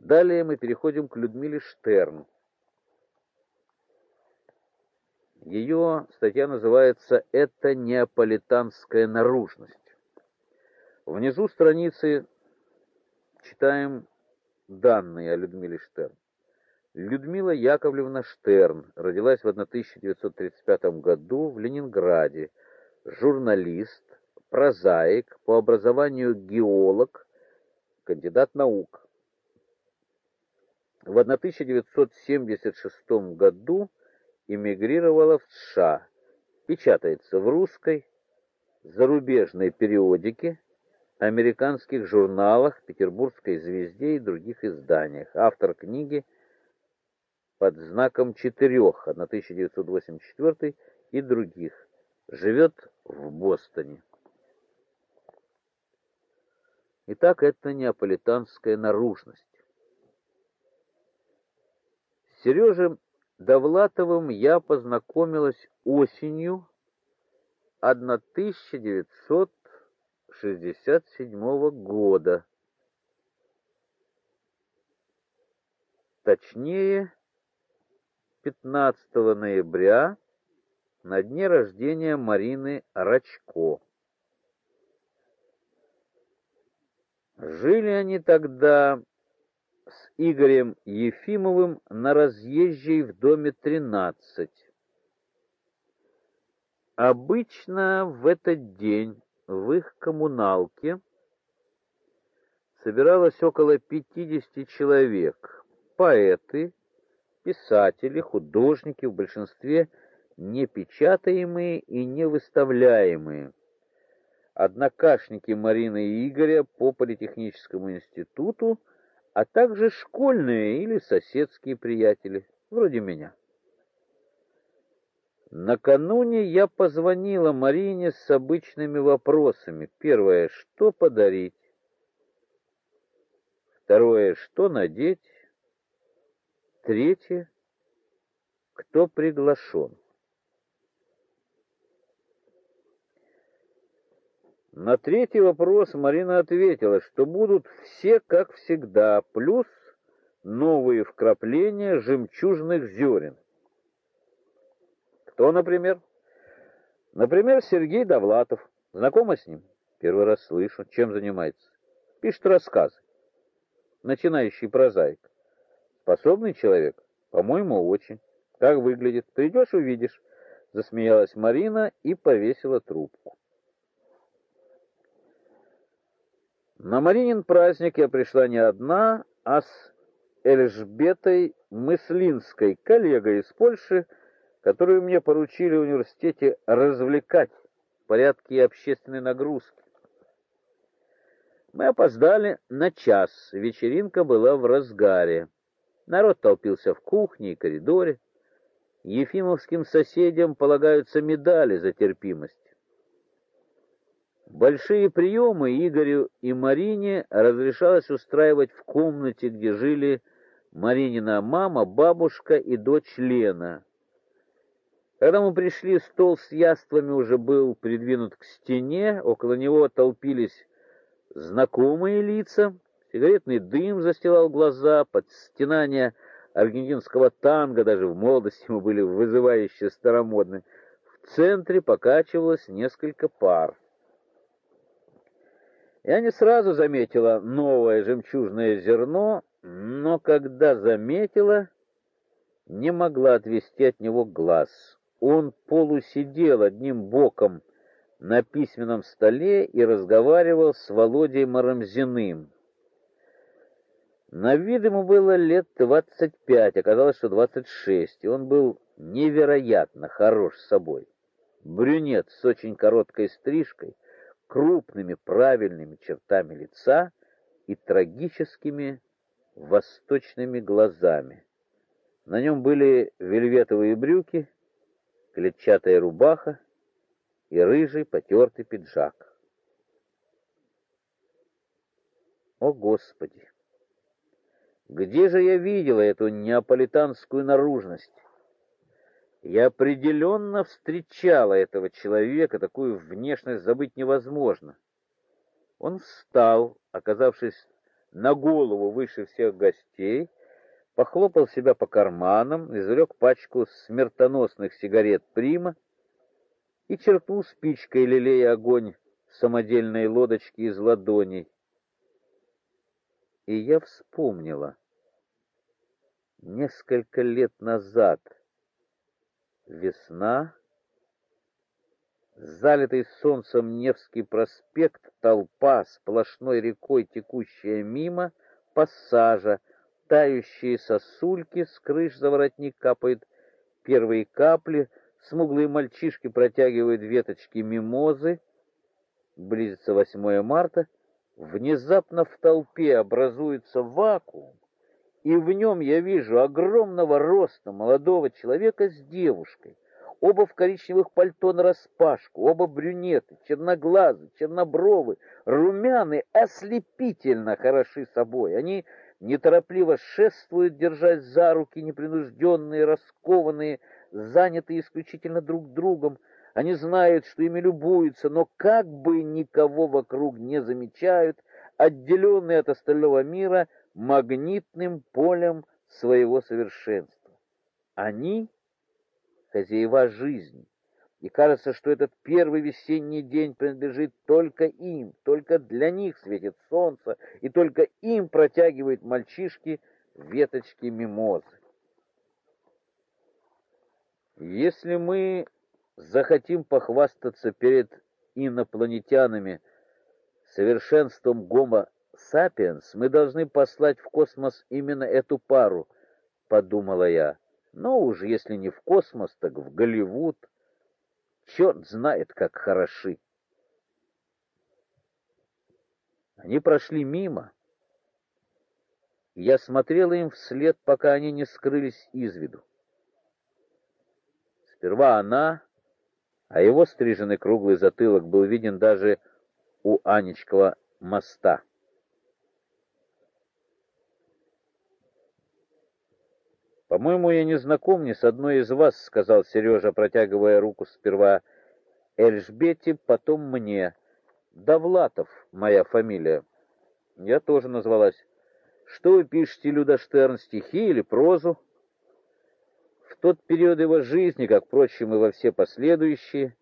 Далее мы переходим к Людмиле Штерн. Ее статья называется «Это неаполитанская наружность». Внизу страницы читаем данные о Людмиле Штерн. Людмила Яковлевна Штерн родилась в 1935 году в Ленинграде, журналист, прозаик, по образованию геолог, кандидат наук. В 1976 году эмигрировала в США. Печатается в русской, зарубежной периодике, американских журналах, Петербургской звезде и других изданиях. Автор книги под знаком четырех, 1984 и других. Живет в Бостоне. Итак, это неаполитанская наружность. С Сережей Довлатовым я познакомилась осенью 1967 года. Точнее, 15 ноября на дне рождения Марины Рачко. Жили они тогда с Игорем Ефимовым на разъезжей в доме 13. Обычно в этот день в их коммуналке собиралось около 50 человек. Поэты, писатели, художники, в большинстве не печатаемые и не выставляемые. Однокашники Марины и Игоря по политехническому институту, а также школьные или соседские приятели, вроде меня. Накануне я позвонила Марине с обычными вопросами. Первое что подарить? Второе что надеть? Третье кто приглашен. На третий вопрос Марина ответила, что будут все как всегда, плюс новые вкрапления жемчужных зерен. Кто, например? Например, Сергей Довлатов. Знакома с ним? Первый раз слышу. Чем занимается? Пишет рассказы. Начинающий прозаик. Способный человек? По-моему, очень. Как выглядит? Придешь, увидишь. Засмеялась Марина и повесила трубку. На Маринин праздник я пришла не одна, а с Эльжбетой Мыслинской, коллегой из Польши, которую мне поручили в университете развлекать в порядке общественной нагрузки. Мы опоздали на час, вечеринка была в разгаре. Народ толпился в кухне и коридоре. Ефимовским соседям полагаются медали за терпимость. Большие приемы Игорю и Марине разрешалось устраивать в комнате, где жили Маринина мама, бабушка и дочь Лена. Когда мы пришли, стол с яствами уже был придвинут к стене, около него толпились знакомые лица, сигаретный дым застилал глаза, под стенание аргентинского танго даже в молодости мы были вызывающе старомодны. В центре покачивалось несколько пар. Я не сразу заметила новое жемчужное зерно, но когда заметила, не могла отвести от него глаз. Он полусидел одним боком на письменном столе и разговаривал с Володей Марамзиным. На вид ему было лет двадцать пять, оказалось, что двадцать шесть, и он был невероятно хорош собой. Брюнет с очень короткой стрижкой, крупными правильными чертами лица и трагическими восточными глазами. На нем были вельветовые брюки, клетчатая рубаха и рыжий потертый пиджак. О, Господи! Где же я видела эту неаполитанскую наружность? Я определенно встречала этого человека, такую внешность забыть невозможно. Он встал, оказавшись на голову выше всех гостей, похлопал себя по карманам, извлек пачку смертоносных сигарет Прима и черту спичкой, лелея огонь самодельной лодочки из ладоней. И я вспомнила. Несколько лет назад весна залитый солнцем Невский проспект, толпа сплошной рекой, текущая мимо, пассажа, тающие сосульки, с крыш за воротник капают первые капли, смуглые мальчишки протягивают веточки мимозы. Близится 8 марта, внезапно в толпе образуется вакуум, и в нем я вижу огромного роста молодого человека с девушкой оба в коричневых пальто нараспашку, оба брюнеты, черноглазы, чернобровы, румяны, ослепительно хороши собой. Они неторопливо шествуют, держась за руки, непринужденные, раскованные, занятые исключительно друг другом. Они знают, что ими любуются, но как бы никого вокруг не замечают, отделенные от остального мира магнитным полем своего совершенства. Они хозяева жизни. И кажется, что этот первый весенний день принадлежит только им, только для них светит солнце, и только им протягивают мальчишки веточки мимозы. Если мы захотим похвастаться перед инопланетянами совершенством Homo sapiens, мы должны послать в космос именно эту пару, подумала я. Но уж если не в космос, так в Голливуд. Черт знает, как хороши. Они прошли мимо. Я смотрела им вслед, пока они не скрылись из виду. Сперва она, а его стриженный круглый затылок был виден даже у Анечкова моста. По-моему, я не знаком ни с одной из вас, сказал Сережа, протягивая руку сперва Эльжбете, потом мне. Давлатов моя фамилия. Я тоже назвалась. Что вы пишете, Люда Штерн, стихи или прозу? В тот период его жизни, как впрочем и во все последующие,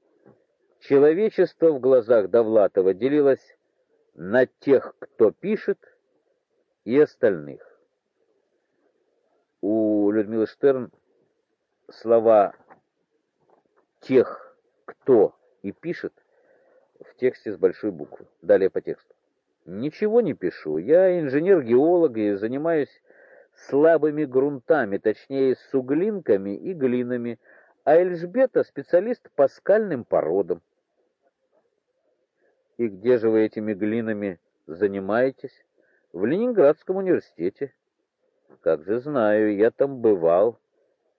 человечество в глазах Давлатова делилось на тех, кто пишет, и остальных у Людмилы Штерн слова тех, кто и пишет в тексте с большой буквы. Далее по тексту. Ничего не пишу. Я инженер-геолог и занимаюсь слабыми грунтами, точнее, суглинками и глинами, а Эльжбета специалист по скальным породам. И где же вы этими глинами занимаетесь? В Ленинградском университете. Как же знаю, я там бывал.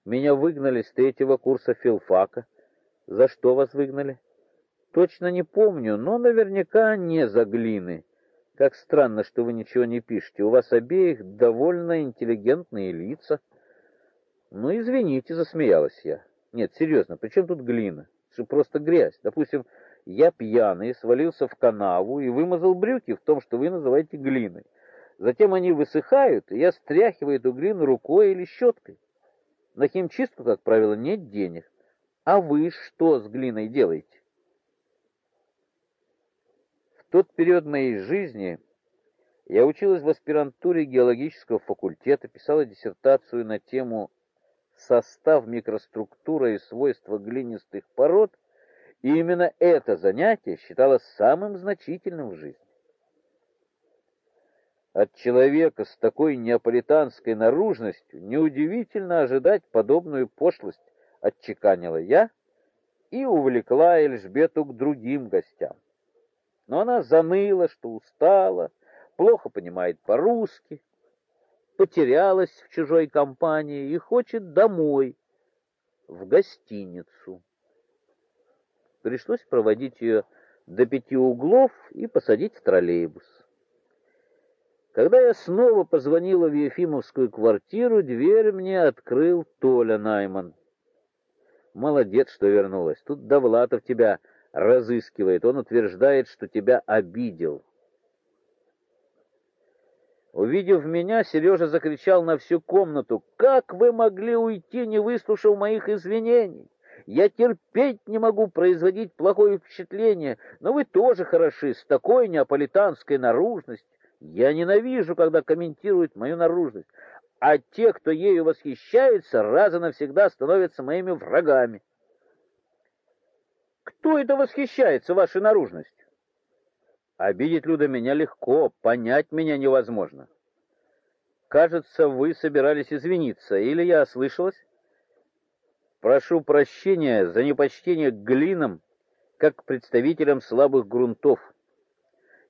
Меня выгнали с третьего курса филфака. За что вас выгнали? Точно не помню, но наверняка не за глины. Как странно, что вы ничего не пишете. У вас обеих довольно интеллигентные лица. Ну, извините, засмеялась я. Нет, серьезно, при чем тут глина? Это просто грязь. Допустим, я пьяный, свалился в канаву и вымазал брюки в том, что вы называете глиной. Затем они высыхают, и я стряхиваю эту глину рукой или щеткой. На химчистку, как правило, нет денег. А вы что с глиной делаете? В тот период моей жизни я училась в аспирантуре геологического факультета, писала диссертацию на тему состав, микроструктура и свойства глинистых пород, и именно это занятие считалось самым значительным в жизни. От человека с такой неаполитанской наружностью неудивительно ожидать подобную пошлость, отчеканила я и увлекла Эльжбету к другим гостям. Но она заныла, что устала, плохо понимает по-русски, потерялась в чужой компании и хочет домой, в гостиницу. Пришлось проводить ее до пяти углов и посадить в троллейбус. Когда я снова позвонила в Ефимовскую квартиру, дверь мне открыл Толя Найман. Молодец, что вернулась. Тут Довлатов тебя разыскивает. Он утверждает, что тебя обидел. Увидев меня, Сережа закричал на всю комнату: "Как вы могли уйти, не выслушав моих извинений? Я терпеть не могу производить плохое впечатление, но вы тоже хороши с такой неаполитанской наружностью. Я ненавижу, когда комментируют мою наружность, а те, кто ею восхищается, раз и навсегда становятся моими врагами. Кто это восхищается вашей наружностью? Обидеть Люда меня легко, понять меня невозможно. Кажется, вы собирались извиниться, или я ослышалась? Прошу прощения за непочтение к глинам, как к представителям слабых грунтов.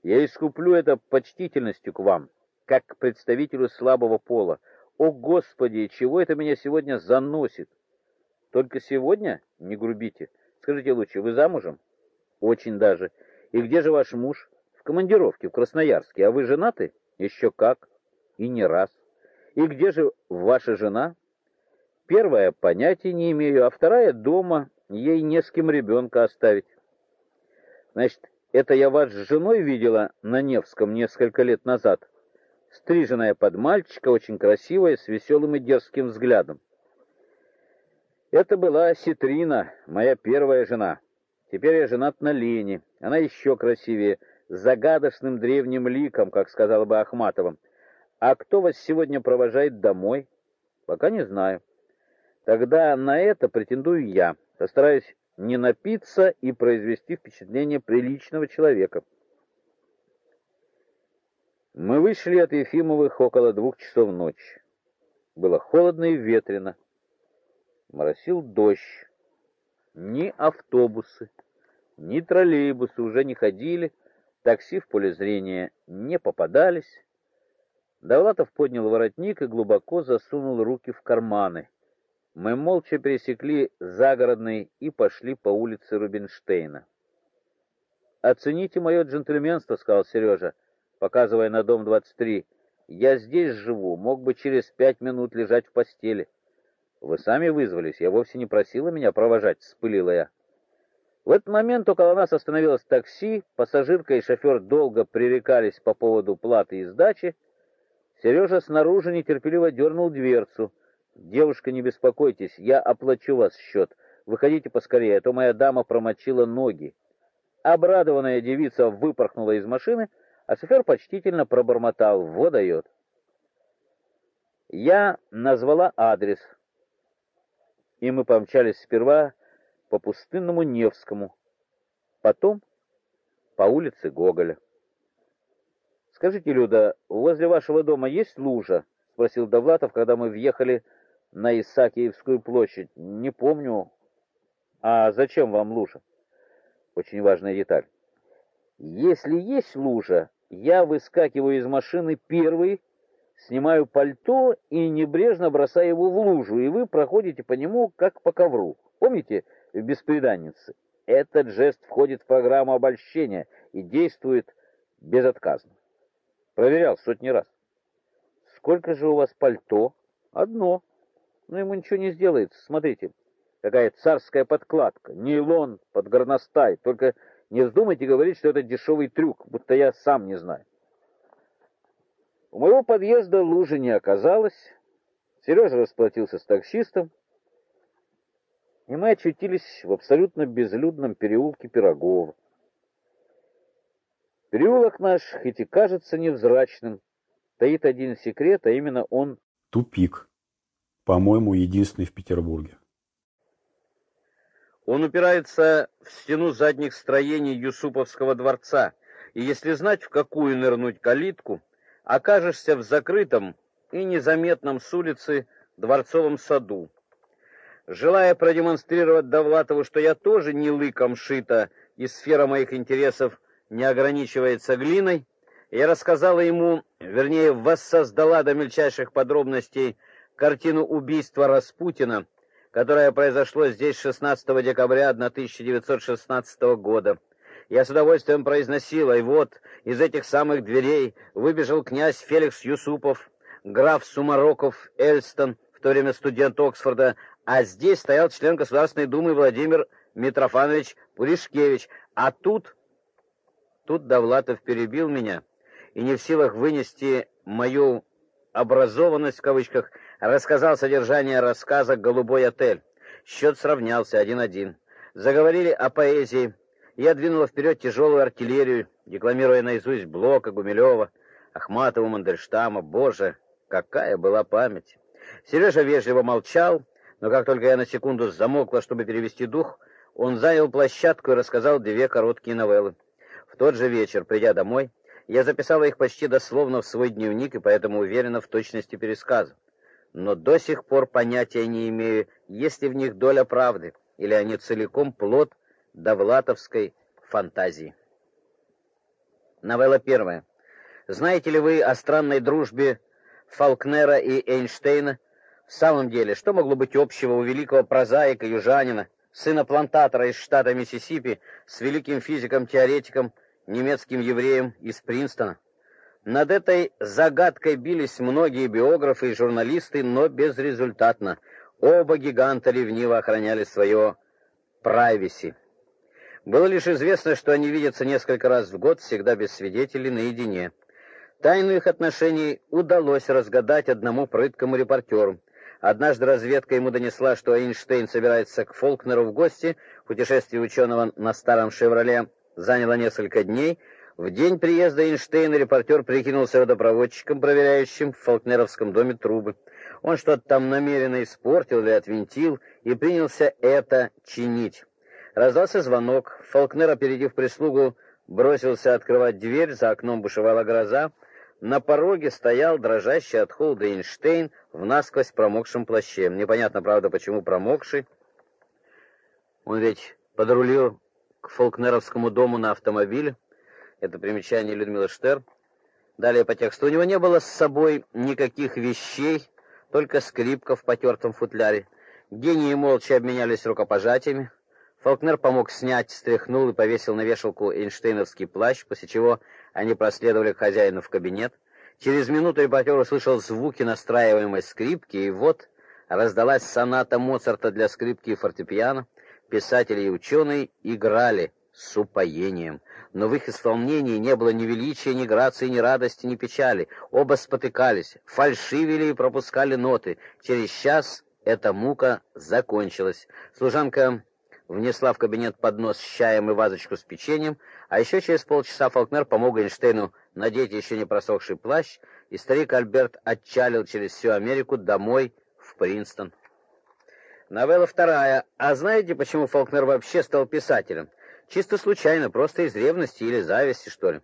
Я искуплю это почтительностью к вам, как к представителю слабого пола. О, Господи, чего это меня сегодня заносит? Только сегодня? Не грубите. Скажите лучше, вы замужем? Очень даже. И где же ваш муж? командировке в Красноярске, а вы женаты? Еще как, и не раз. И где же ваша жена? Первая понятия не имею, а вторая дома, ей не с кем ребенка оставить. Значит, это я вас с женой видела на Невском несколько лет назад. Стриженная под мальчика, очень красивая, с веселым и дерзким взглядом. Это была Ситрина, моя первая жена. Теперь я женат на Лене. Она еще красивее, загадочным древним ликом, как сказала бы Ахматова. А кто вас сегодня провожает домой? Пока не знаю. Тогда на это претендую я. Постараюсь не напиться и произвести впечатление приличного человека. Мы вышли от Ефимовых около двух часов ночи. Было холодно и ветрено. Моросил дождь. Ни автобусы, ни троллейбусы уже не ходили, Такси в поле зрения не попадались. Давлатов поднял воротник и глубоко засунул руки в карманы. Мы молча пересекли загородный и пошли по улице Рубинштейна. «Оцените мое джентльменство», — сказал Сережа, показывая на дом 23. «Я здесь живу, мог бы через пять минут лежать в постели». «Вы сами вызвались, я вовсе не просила меня провожать», — вспылила я. В этот момент около нас остановилось такси, пассажирка и шофер долго пререкались по поводу платы и сдачи. Сережа снаружи нетерпеливо дернул дверцу. «Девушка, не беспокойтесь, я оплачу вас счет. Выходите поскорее, а то моя дама промочила ноги». Обрадованная девица выпорхнула из машины, а шофер почтительно пробормотал «Во дает». Я назвала адрес, и мы помчались сперва по пустынному Невскому, потом по улице Гоголя. Скажите, Люда, возле вашего дома есть лужа? спросил Довлатов, когда мы въехали на Исаакиевскую площадь. Не помню. А зачем вам лужа? Очень важная деталь. Если есть лужа, я выскакиваю из машины первый, снимаю пальто и небрежно бросаю его в лужу, и вы проходите по нему как по ковру. Помните, в беспреданнице. Этот жест входит в программу обольщения и действует безотказно. Проверял сотни раз. Сколько же у вас пальто? Одно. Но ему ничего не сделается. Смотрите, какая царская подкладка, нейлон под горностай. Только не вздумайте говорить, что это дешевый трюк, будто я сам не знаю. У моего подъезда лужи не оказалось. Сережа расплатился с таксистом, и мы очутились в абсолютно безлюдном переулке Пирогова. Переулок наш, хоть и кажется невзрачным, таит один секрет, а именно он тупик. По-моему, единственный в Петербурге. Он упирается в стену задних строений Юсуповского дворца, и если знать, в какую нырнуть калитку, окажешься в закрытом и незаметном с улицы дворцовом саду, Желая продемонстрировать Довлатову, что я тоже не лыком шита, и сфера моих интересов не ограничивается глиной, я рассказала ему, вернее, воссоздала до мельчайших подробностей картину убийства Распутина, которое произошло здесь 16 декабря 1916 года. Я с удовольствием произносила, и вот из этих самых дверей выбежал князь Феликс Юсупов, граф Сумароков Эльстон, в то время студент Оксфорда, а здесь стоял член Государственной Думы Владимир Митрофанович Пуришкевич, а тут... Тут Довлатов перебил меня и не в силах вынести мою образованность в кавычках, рассказал содержание рассказа Голубой отель. Счет сравнялся один-один. Заговорили о поэзии. Я двинула вперед тяжелую артиллерию, декламируя наизусть Блока, Гумилева, Ахматова, Мандельштама. Боже, какая была память! Сережа вежливо молчал, но как только я на секунду замолкла, чтобы перевести дух, он занял площадку и рассказал две короткие новеллы. В тот же вечер, придя домой, я записала их почти дословно в свой дневник и поэтому уверена в точности пересказа. Но до сих пор понятия не имею, есть ли в них доля правды, или они целиком плод довлатовской фантазии. Новелла первая. Знаете ли вы о странной дружбе Фолкнера и Эйнштейна? В самом деле, что могло быть общего у великого прозаика южанина, сына плантатора из штата Миссисипи, с великим физиком-теоретиком немецким евреем из Принстона. Над этой загадкой бились многие биографы и журналисты, но безрезультатно. Оба гиганта ревниво охраняли свое прайвеси. Было лишь известно, что они видятся несколько раз в год, всегда без свидетелей, наедине. Тайну их отношений удалось разгадать одному прыткому репортеру. Однажды разведка ему донесла, что Эйнштейн собирается к Фолкнеру в гости. Путешествие ученого на старом «Шевроле» заняло несколько дней. В день приезда Эйнштейна репортер прикинулся водопроводчиком, проверяющим в Фолкнеровском доме трубы. Он что-то там намеренно испортил или отвинтил и принялся это чинить. Раздался звонок. Фолкнер, опередив прислугу, бросился открывать дверь, за окном бушевала гроза. На пороге стоял дрожащий от холода Эйнштейн в насквозь промокшем плаще. Непонятно, правда, почему промокший. Он ведь подрулил к Фолкнеровскому дому на автомобиле. Это примечание Людмилы Штер. Далее по тексту. У него не было с собой никаких вещей, только скрипка в потертом футляре. Гении молча обменялись рукопожатиями. Фолкнер помог снять, стряхнул и повесил на вешалку Эйнштейновский плащ, после чего они проследовали к хозяину в кабинет. Через минуту репортер услышал звуки настраиваемой скрипки, и вот раздалась соната Моцарта для скрипки и фортепиано писатели и ученые играли с упоением, но в их исполнении не было ни величия, ни грации, ни радости, ни печали. Оба спотыкались, фальшивили и пропускали ноты. Через час эта мука закончилась. Служанка внесла в кабинет поднос с чаем и вазочку с печеньем, а еще через полчаса Фолкнер помог Эйнштейну надеть еще не просохший плащ, и старик Альберт отчалил через всю Америку домой в Принстон. Новелла вторая. А знаете, почему Фолкнер вообще стал писателем? Чисто случайно, просто из ревности или зависти, что ли.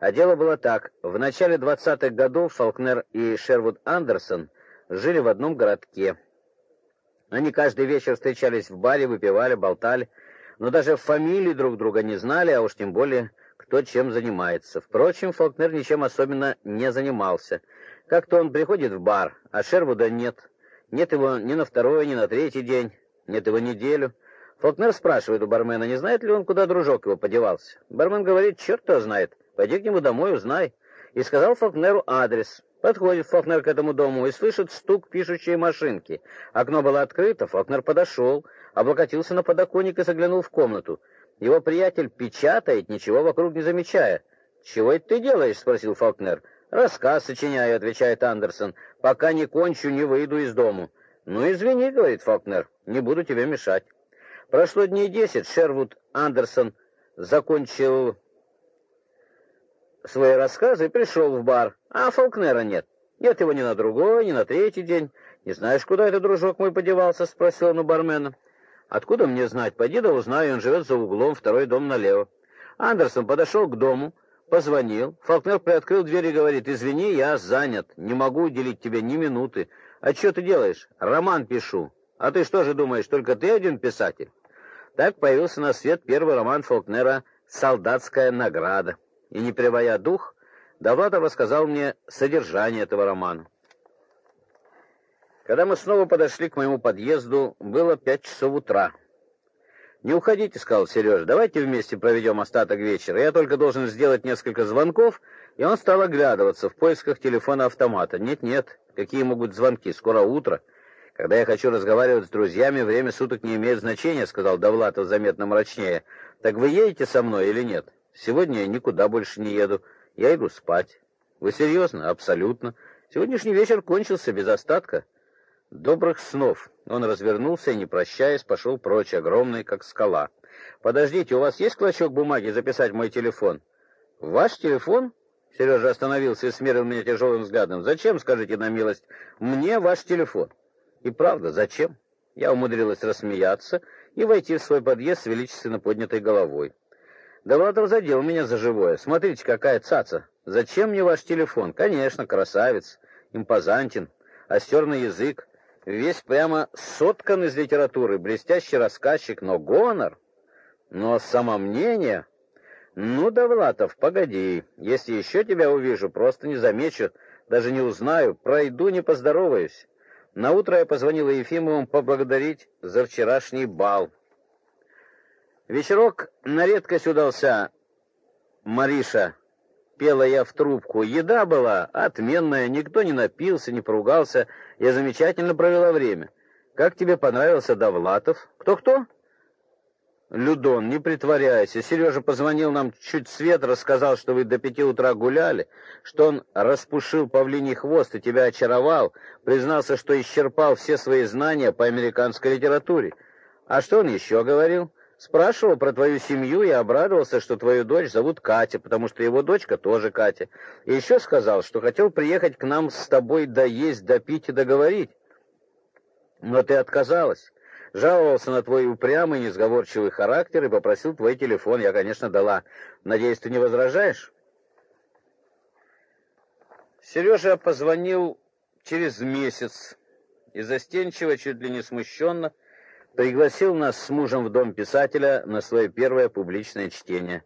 А дело было так. В начале 20-х годов Фолкнер и Шервуд Андерсон жили в одном городке. Они каждый вечер встречались в баре, выпивали, болтали, но даже фамилии друг друга не знали, а уж тем более кто чем занимается. Впрочем, Фолкнер ничем особенно не занимался. Как-то он приходит в бар, а Шервуда нет. Нет его ни на второй, ни на третий день, нет его неделю. Фолкнер спрашивает у бармена, не знает ли он, куда дружок его подевался. Бармен говорит, черт его знает, пойди к нему домой, узнай. И сказал Фолкнеру адрес. Подходит Фолкнер к этому дому и слышит стук пишущей машинки. Окно было открыто, Фолкнер подошел, облокотился на подоконник и заглянул в комнату. Его приятель печатает, ничего вокруг не замечая. «Чего это ты делаешь?» — спросил Фолкнер. «Рассказ сочиняю», — отвечает Андерсон. «Пока не кончу, не выйду из дому». «Ну, извини», — говорит Фолкнер, — «не буду тебе мешать». Прошло дней десять, Шервуд Андерсон закончил свои рассказы и пришел в бар, а Фолкнера нет. Нет его ни на другой, ни на третий день. «Не знаешь, куда этот дружок мой подевался?» — спросил он у бармена. «Откуда мне знать? Пойди да узнаю, он живет за углом, второй дом налево». Андерсон подошел к дому, Позвонил. Фолкнер приоткрыл дверь и говорит, «Извини, я занят, не могу уделить тебе ни минуты. А что ты делаешь? Роман пишу. А ты что же думаешь, только ты один писатель?» Так появился на свет первый роман Фолкнера «Солдатская награда». И не приводя дух, Довлатов рассказал мне содержание этого романа. Когда мы снова подошли к моему подъезду, было пять часов утра. «Не уходите», — сказал Сережа, — «давайте вместе проведем остаток вечера. Я только должен сделать несколько звонков». И он стал оглядываться в поисках телефона-автомата. «Нет-нет, какие могут звонки? Скоро утро. Когда я хочу разговаривать с друзьями, время суток не имеет значения», — сказал Довлатов заметно мрачнее. «Так вы едете со мной или нет? Сегодня я никуда больше не еду. Я иду спать». Вы серьезно? Абсолютно. Сегодняшний вечер кончился без остатка. Добрых снов. Он развернулся и, не прощаясь, пошел прочь, огромный, как скала. Подождите, у вас есть клочок бумаги записать мой телефон? Ваш телефон? Сережа остановился и смерил меня тяжелым взглядом. Зачем, скажите на милость, мне ваш телефон? И правда, зачем? Я умудрилась рассмеяться и войти в свой подъезд с величественно поднятой головой. Довлатов задел меня за живое. Смотрите, какая цаца. Зачем мне ваш телефон? Конечно, красавец, импозантен, остерный язык, весь прямо соткан из литературы, блестящий рассказчик, но гонор, но самомнение. Ну, Довлатов, погоди. Если еще тебя увижу, просто не замечу, даже не узнаю, пройду, не поздороваюсь. На утро я позвонила Ефимовым поблагодарить за вчерашний бал. Вечерок на редкость удался. Мариша пела я в трубку. Еда была отменная, никто не напился, не поругался. Я замечательно провела время. Как тебе понравился Довлатов? Кто-кто? Людон, не притворяйся. Сережа позвонил нам чуть свет, рассказал, что вы до пяти утра гуляли, что он распушил павлиний хвост и тебя очаровал, признался, что исчерпал все свои знания по американской литературе. А что он еще говорил? Спрашивал про твою семью и обрадовался, что твою дочь зовут Катя, потому что его дочка тоже Катя. И еще сказал, что хотел приехать к нам с тобой доесть, допить и договорить. Но ты отказалась жаловался на твой упрямый, несговорчивый характер и попросил твой телефон. Я, конечно, дала. Надеюсь, ты не возражаешь? Сережа позвонил через месяц и застенчиво, чуть ли не смущенно, пригласил нас с мужем в дом писателя на свое первое публичное чтение.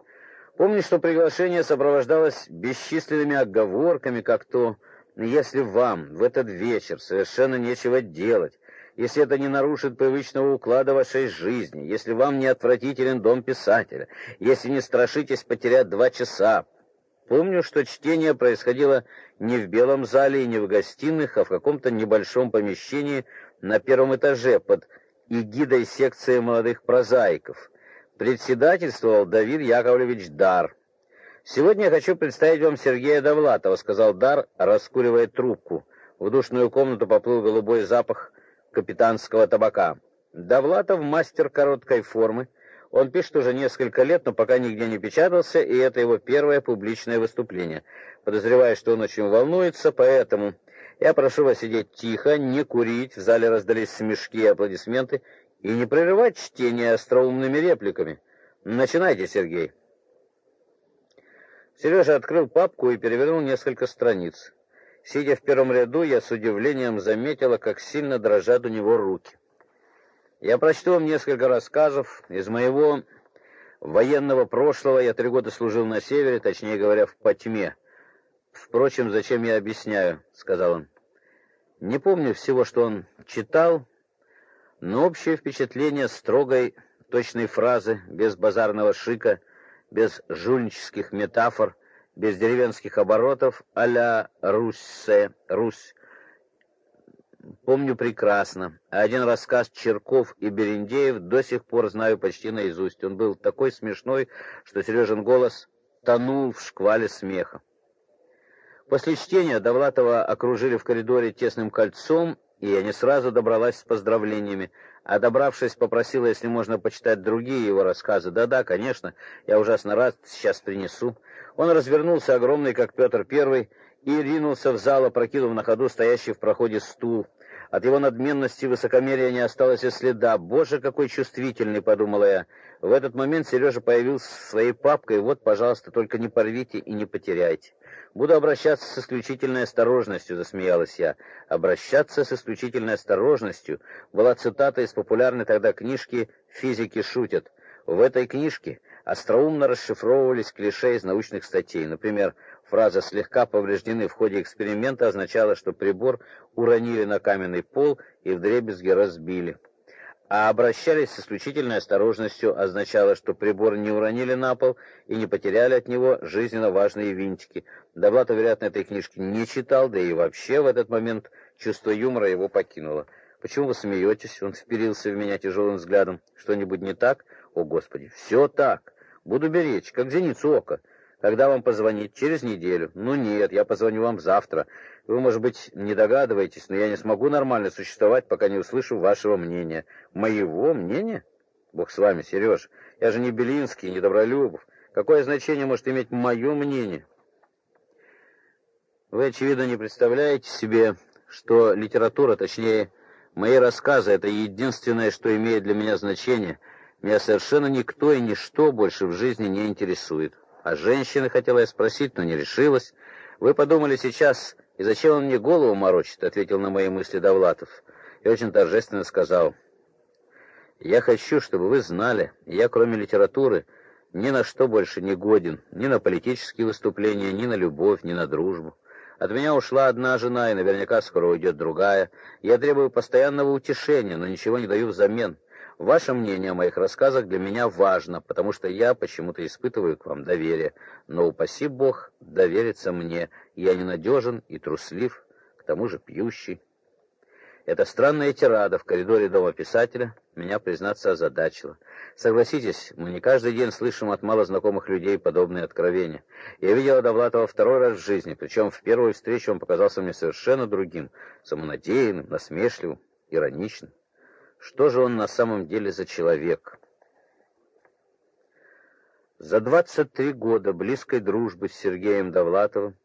Помню, что приглашение сопровождалось бесчисленными оговорками, как то «если вам в этот вечер совершенно нечего делать, если это не нарушит привычного уклада вашей жизни, если вам не отвратителен дом писателя, если не страшитесь потерять два часа. Помню, что чтение происходило не в белом зале и не в гостиных, а в каком-то небольшом помещении на первом этаже под эгидой секции молодых прозаиков. Председательствовал Давид Яковлевич Дар. «Сегодня я хочу представить вам Сергея Довлатова», — сказал Дар, раскуривая трубку. В душную комнату поплыл голубой запах капитанского табака. Довлатов мастер короткой формы. Он пишет уже несколько лет, но пока нигде не печатался, и это его первое публичное выступление. Подозреваю, что он очень волнуется, поэтому я прошу вас сидеть тихо, не курить, в зале раздались смешки и аплодисменты, и не прерывать чтение остроумными репликами. Начинайте, Сергей. Сережа открыл папку и перевернул несколько страниц. Сидя в первом ряду, я с удивлением заметила, как сильно дрожат у него руки. Я прочту вам несколько рассказов из моего военного прошлого. Я три года служил на севере, точнее говоря, в Потьме. Впрочем, зачем я объясняю, сказал он. Не помню всего, что он читал, но общее впечатление строгой, точной фразы, без базарного шика, без жульнических метафор — без деревенских оборотов а-ля Руссе, Русь. Помню прекрасно. Один рассказ Черков и Берендеев до сих пор знаю почти наизусть. Он был такой смешной, что Сережин голос тонул в шквале смеха. После чтения Довлатова окружили в коридоре тесным кольцом, и я не сразу добралась с поздравлениями, а добравшись, попросила, если можно почитать другие его рассказы. Да-да, конечно, я ужасно рад, сейчас принесу. Он развернулся, огромный, как Петр I, и ринулся в зал, опрокинув на ходу стоящий в проходе стул. От его надменности и высокомерия не осталось и следа. «Боже, какой чувствительный!» — подумала я. В этот момент Сережа появился с своей папкой. «Вот, пожалуйста, только не порвите и не потеряйте». «Буду обращаться с исключительной осторожностью», — засмеялась я. «Обращаться с исключительной осторожностью» была цитата из популярной тогда книжки «Физики шутят». В этой книжке остроумно расшифровывались клише из научных статей. Например, фраза «слегка повреждены в ходе эксперимента» означала, что прибор уронили на каменный пол и вдребезги разбили. А обращались с исключительной осторожностью означало, что прибор не уронили на пол и не потеряли от него жизненно важные винтики. Довлатов, вероятно, этой книжки не читал, да и вообще в этот момент чувство юмора его покинуло. «Почему вы смеетесь?» Он вперился в меня тяжелым взглядом. «Что-нибудь не так?» «О, Господи, все так!» Буду беречь, как зеницу ока. Когда вам позвонить? Через неделю. Ну нет, я позвоню вам завтра. Вы, может быть, не догадываетесь, но я не смогу нормально существовать, пока не услышу вашего мнения. Моего мнения? Бог с вами, Сереж. Я же не Белинский, не Добролюбов. Какое значение может иметь мое мнение? Вы, очевидно, не представляете себе, что литература, точнее, мои рассказы — это единственное, что имеет для меня значение. Меня совершенно никто и ничто больше в жизни не интересует. А женщины хотела я спросить, но не решилась. Вы подумали сейчас, и зачем он мне голову морочит, ответил на мои мысли Довлатов. И очень торжественно сказал: "Я хочу, чтобы вы знали, я кроме литературы ни на что больше не годен, ни на политические выступления, ни на любовь, ни на дружбу. От меня ушла одна жена, и наверняка скоро уйдет другая. Я требую постоянного утешения, но ничего не даю взамен. Ваше мнение о моих рассказах для меня важно, потому что я почему-то испытываю к вам доверие. Но упаси Бог довериться мне. Я ненадежен и труслив, к тому же пьющий. Эта странная тирада в коридоре дома писателя меня, признаться, озадачила. Согласитесь, мы не каждый день слышим от малознакомых людей подобные откровения. Я видел Довлатова второй раз в жизни, причем в первую встречу он показался мне совершенно другим, самонадеянным, насмешливым, ироничным. Что же он на самом деле за человек? За 23 года близкой дружбы с Сергеем Довлатовым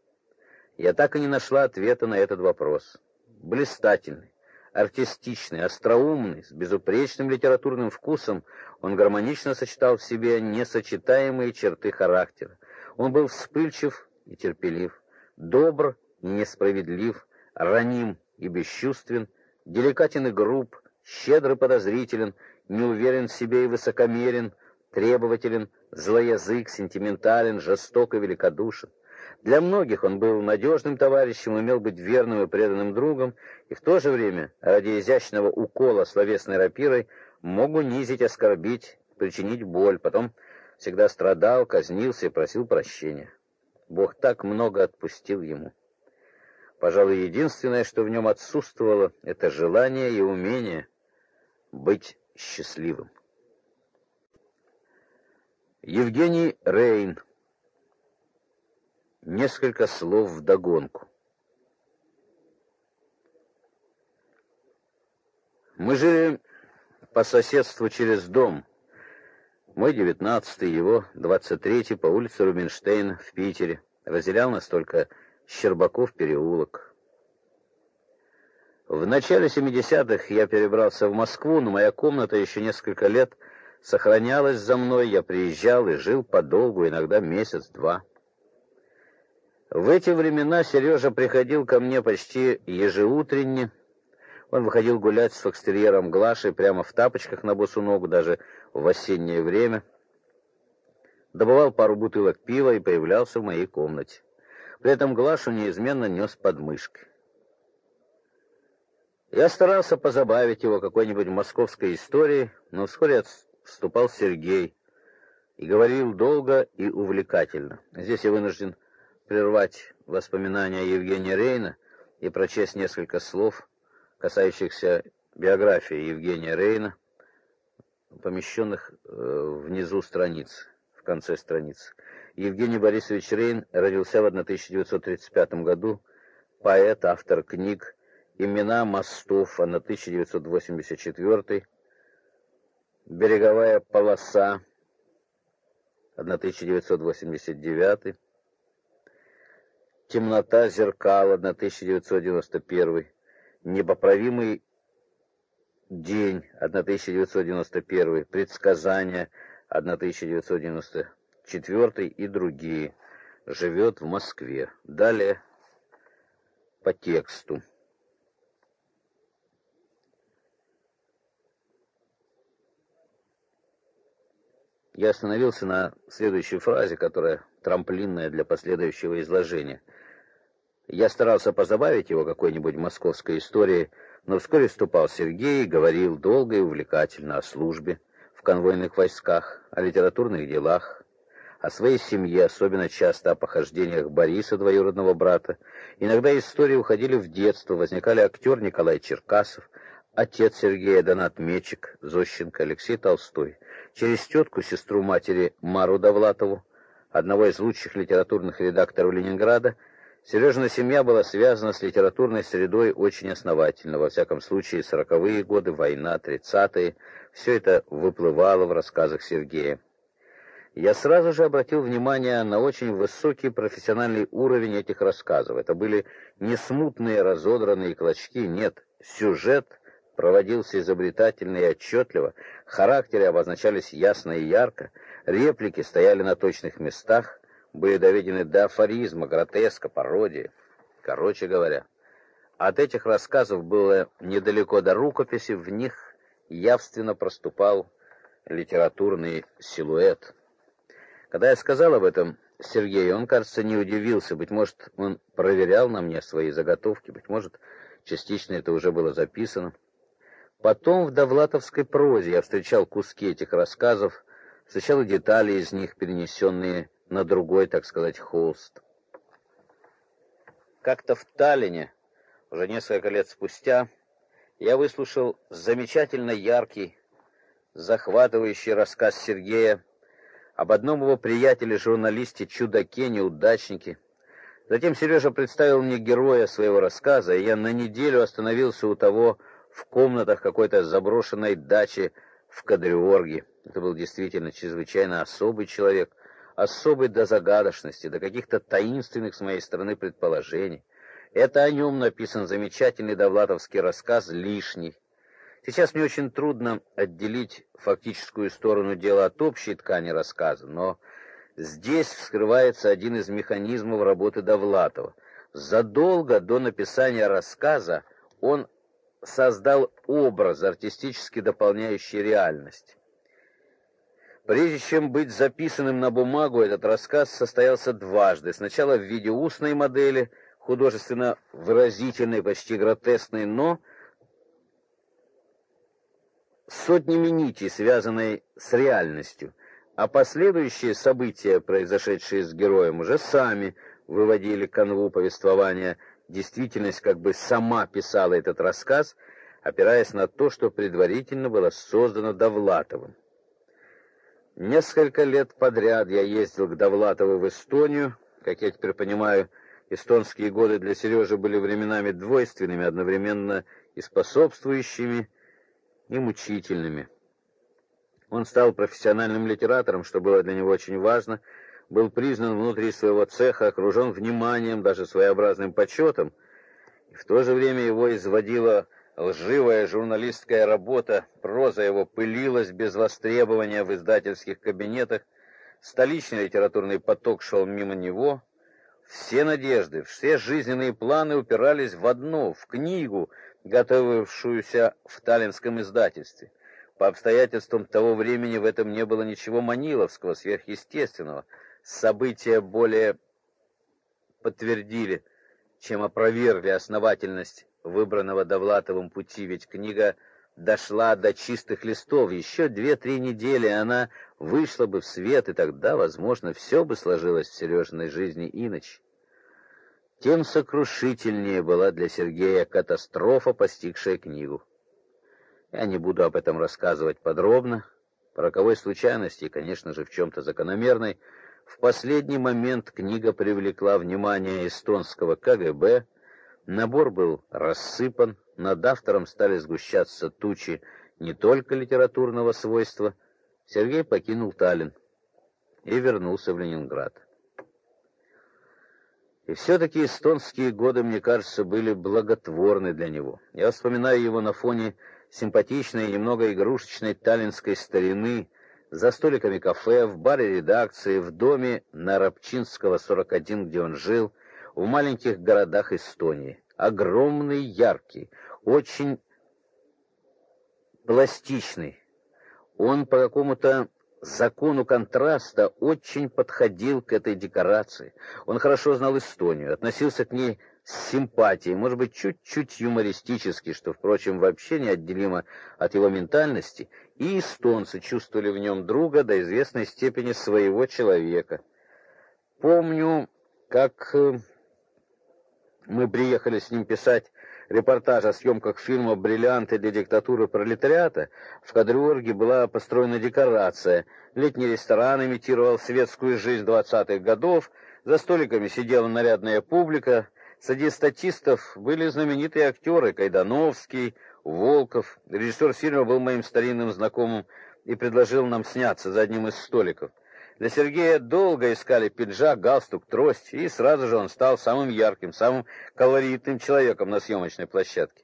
я так и не нашла ответа на этот вопрос. Блистательный, артистичный, остроумный, с безупречным литературным вкусом, он гармонично сочетал в себе несочетаемые черты характера. Он был вспыльчив и терпелив, добр и несправедлив, раним и бесчувствен, деликатен и груб, щедро подозрителен, неуверен в себе и высокомерен, требователен, злоязык, сентиментален, жесток и великодушен. Для многих он был надежным товарищем, умел быть верным и преданным другом, и в то же время, ради изящного укола словесной рапирой, мог унизить, оскорбить, причинить боль, потом всегда страдал, казнился и просил прощения. Бог так много отпустил ему. Пожалуй, единственное, что в нем отсутствовало, это желание и умение быть счастливым. Евгений Рейн. Несколько слов в догонку. Мы жили по соседству через дом. Мой девятнадцатый, его двадцать третий по улице Рубинштейна в Питере. Разделял нас только Щербаков переулок. В начале 70-х я перебрался в Москву, но моя комната еще несколько лет сохранялась за мной. Я приезжал и жил подолгу, иногда месяц-два. В эти времена Сережа приходил ко мне почти ежеутренне. Он выходил гулять с фокстерьером Глашей прямо в тапочках на босу ногу, даже в осеннее время. Добывал пару бутылок пива и появлялся в моей комнате. При этом Глашу неизменно нес под. Я старался позабавить его какой-нибудь московской историей, но вскоре вступал Сергей и говорил долго и увлекательно. Здесь я вынужден прервать воспоминания Евгения Рейна и прочесть несколько слов, касающихся биографии Евгения Рейна, помещенных э, внизу страниц, в конце страницы. Евгений Борисович Рейн родился в 1935 году, поэт, автор книг Имена мостов, а на 1984 Береговая полоса, 1989 Темнота зеркал, 1991 Непоправимый день, 1991 Предсказания, 1994 и другие. Живет в Москве. Далее по тексту. Я остановился на следующей фразе, которая трамплинная для последующего изложения. Я старался позабавить его какой-нибудь московской историей, но вскоре вступал Сергей и говорил долго и увлекательно о службе в конвойных войсках, о литературных делах, о своей семье, особенно часто о похождениях Бориса, двоюродного брата. Иногда истории уходили в детство, возникали актер Николай Черкасов, отец Сергея Донат Мечик, Зощенко, Алексей Толстой. Через тетку, сестру матери Мару Довлатову, одного из лучших литературных редакторов Ленинграда, Сережина семья была связана с литературной средой очень основательно. Во всяком случае, сороковые годы, война, тридцатые, все это выплывало в рассказах Сергея. Я сразу же обратил внимание на очень высокий профессиональный уровень этих рассказов. Это были не смутные разодранные клочки, нет, сюжет проводился изобретательно и отчетливо, характеры обозначались ясно и ярко, реплики стояли на точных местах, были доведены до афоризма, гротеска, пародии. Короче говоря, от этих рассказов было недалеко до рукописи, в них явственно проступал литературный силуэт. Когда я сказал об этом Сергею, он, кажется, не удивился, быть может, он проверял на мне свои заготовки, быть может, частично это уже было записано. Потом в Довлатовской прозе я встречал куски этих рассказов, встречал детали из них, перенесенные на другой, так сказать, холст. Как-то в Таллине, уже несколько лет спустя, я выслушал замечательно яркий, захватывающий рассказ Сергея об одном его приятеле-журналисте, чудаке, неудачнике. Затем Сережа представил мне героя своего рассказа, и я на неделю остановился у того, в комнатах какой-то заброшенной дачи в Кадриорге. Это был действительно чрезвычайно особый человек, особый до загадочности, до каких-то таинственных с моей стороны предположений. Это о нем написан замечательный довлатовский рассказ «Лишний». Сейчас мне очень трудно отделить фактическую сторону дела от общей ткани рассказа, но здесь вскрывается один из механизмов работы Довлатова. Задолго до написания рассказа он создал образ, артистически дополняющий реальность. Прежде чем быть записанным на бумагу, этот рассказ состоялся дважды. Сначала в виде устной модели, художественно выразительной, почти гротескной, но сотнями нитей, связанной с реальностью, а последующие события, произошедшие с героем, уже сами выводили канву повествования – действительность как бы сама писала этот рассказ, опираясь на то, что предварительно было создано Довлатовым. Несколько лет подряд я ездил к Довлатову в Эстонию. Как я теперь понимаю, эстонские годы для Сережи были временами двойственными, одновременно и способствующими, и мучительными. Он стал профессиональным литератором, что было для него очень важно — был признан внутри своего цеха, окружен вниманием, даже своеобразным почетом, и в то же время его изводила лживая журналистская работа, проза его пылилась без востребования в издательских кабинетах, столичный литературный поток шел мимо него, все надежды, все жизненные планы упирались в одно, в книгу, готовившуюся в таллинском издательстве. По обстоятельствам того времени в этом не было ничего маниловского, сверхъестественного — события более подтвердили, чем опровергли основательность выбранного Довлатовым пути, ведь книга дошла до чистых листов. Еще две-три недели она вышла бы в свет, и тогда, возможно, все бы сложилось в Сережиной жизни иначе. Тем сокрушительнее была для Сергея катастрофа, постигшая книгу. Я не буду об этом рассказывать подробно, по роковой случайности, конечно же, в чем-то закономерной, в последний момент книга привлекла внимание эстонского КГБ. Набор был рассыпан, над автором стали сгущаться тучи не только литературного свойства. Сергей покинул Таллин и вернулся в Ленинград. И все-таки эстонские годы, мне кажется, были благотворны для него. Я вспоминаю его на фоне симпатичной немного игрушечной таллинской старины, за столиками кафе, в баре редакции, в доме на Рабчинского, 41, где он жил, в маленьких городах Эстонии. Огромный, яркий, очень пластичный. Он по какому-то закону контраста очень подходил к этой декорации. Он хорошо знал Эстонию, относился к ней с симпатией, может быть, чуть-чуть юмористически, что, впрочем, вообще неотделимо от его ментальности, и эстонцы чувствовали в нем друга до известной степени своего человека. Помню, как э, мы приехали с ним писать репортаж о съемках фильма «Бриллианты для диктатуры пролетариата», в Кадриорге была построена декорация. Летний ресторан имитировал светскую жизнь 20-х годов, за столиками сидела нарядная публика, среди статистов были знаменитые актеры Кайдановский, Волков. Режиссер фильма был моим старинным знакомым и предложил нам сняться за одним из столиков. Для Сергея долго искали пиджак, галстук, трость, и сразу же он стал самым ярким, самым колоритным человеком на съемочной площадке.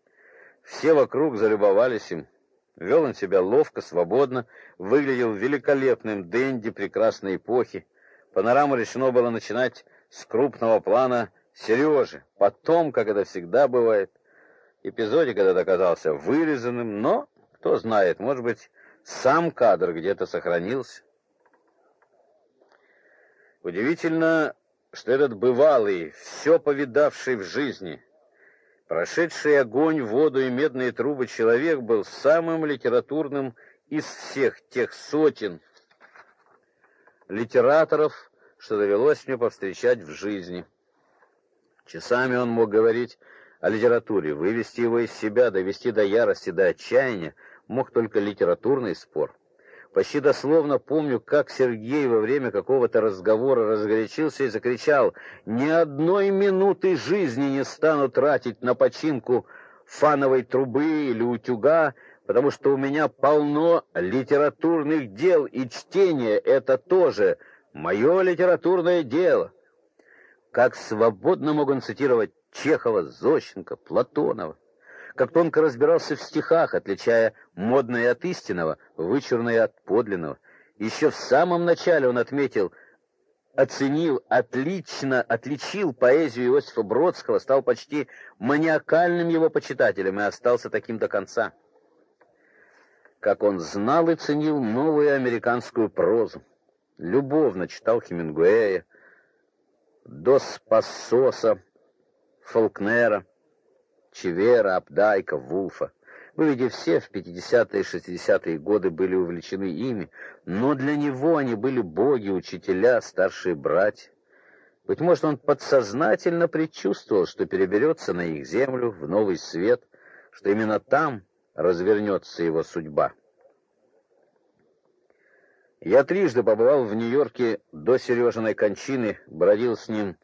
Все вокруг залюбовались им. Вел он себя ловко, свободно, выглядел великолепным денди прекрасной эпохи. Панораму решено было начинать с крупного плана Сережи, потом, как это всегда бывает, эпизодик этот оказался вырезанным, но, кто знает, может быть, сам кадр где-то сохранился. Удивительно, что этот бывалый, все повидавший в жизни, прошедший огонь, воду и медные трубы человек был самым литературным из всех тех сотен литераторов, что довелось мне повстречать в жизни. Часами он мог говорить о литературе, вывести его из себя, довести до ярости, до отчаяния, мог только литературный спор. Почти дословно помню, как Сергей во время какого-то разговора разгорячился и закричал: "Ни одной минуты жизни не стану тратить на починку фановой трубы или утюга, потому что у меня полно литературных дел, и чтение это тоже мое литературное дело". Как свободно мог он цитировать Чехова, Зощенко, Платонова как тонко разбирался в стихах, отличая модное от истинного, вычурное от подлинного. Еще в самом начале он отметил, оценил, отлично отличил поэзию Иосифа Бродского, стал почти маниакальным его почитателем и остался таким до конца. Как он знал и ценил новую американскую прозу, любовно читал Хемингуэя, Дос Пассоса, Фолкнера, Чевера, Апдайка, Вулфа. Вы ведь все в 50-е и 60-е годы были увлечены ими, но для него они были боги, учителя, старшие братья. Быть может, он подсознательно предчувствовал, что переберется на их землю, в новый свет, что именно там развернется его судьба. Я трижды побывал в Нью-Йорке до Сережиной кончины, бродил с ним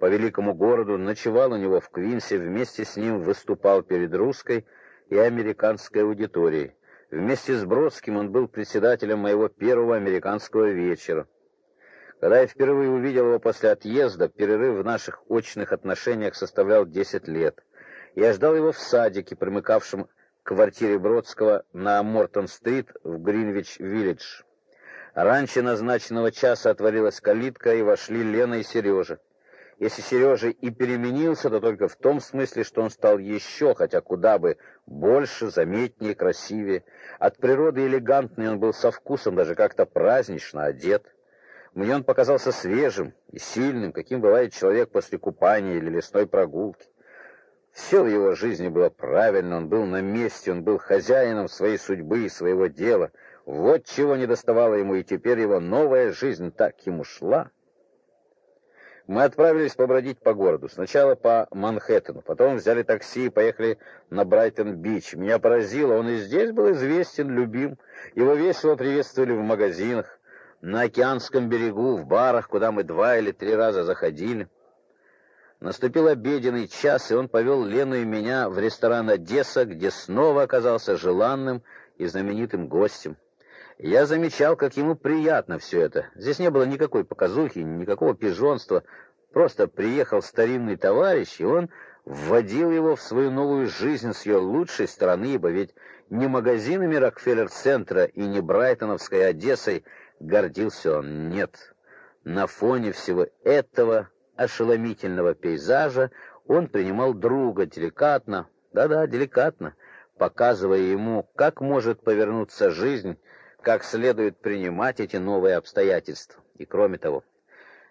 по великому городу, ночевал у него в Квинсе, вместе с ним выступал перед русской и американской аудиторией. Вместе с Бродским он был председателем моего первого американского вечера. Когда я впервые увидел его после отъезда, перерыв в наших очных отношениях составлял 10 лет. Я ждал его в садике, примыкавшем к квартире Бродского на Мортон-стрит в Гринвич-Виллидж. Раньше назначенного часа отворилась калитка, и вошли Лена и Сережа. Если Сережа и переменился, то только в том смысле, что он стал еще, хотя куда бы, больше, заметнее, красивее. От природы элегантный он был со вкусом, даже как-то празднично одет. Мне он показался свежим и сильным, каким бывает человек после купания или лесной прогулки. Все в его жизни было правильно, он был на месте, он был хозяином своей судьбы и своего дела. Вот чего не доставало ему, и теперь его новая жизнь так ему шла. Мы отправились побродить по городу. Сначала по Манхэттену, потом взяли такси и поехали на Брайтон-Бич. Меня поразило, он и здесь был известен, любим. Его весело приветствовали в магазинах, на океанском берегу, в барах, куда мы два или три раза заходили. Наступил обеденный час, и он повел Лену и меня в ресторан «Одесса», где снова оказался желанным и знаменитым гостем. Я замечал, как ему приятно все это. Здесь не было никакой показухи, никакого пижонства. Просто приехал старинный товарищ, и он вводил его в свою новую жизнь с ее лучшей стороны, ибо ведь не магазинами Рокфеллер-центра и не Брайтоновской Одессой гордился он, нет. На фоне всего этого ошеломительного пейзажа он принимал друга деликатно, да-да, деликатно, показывая ему, как может повернуться жизнь, как следует принимать эти новые обстоятельства. И кроме того,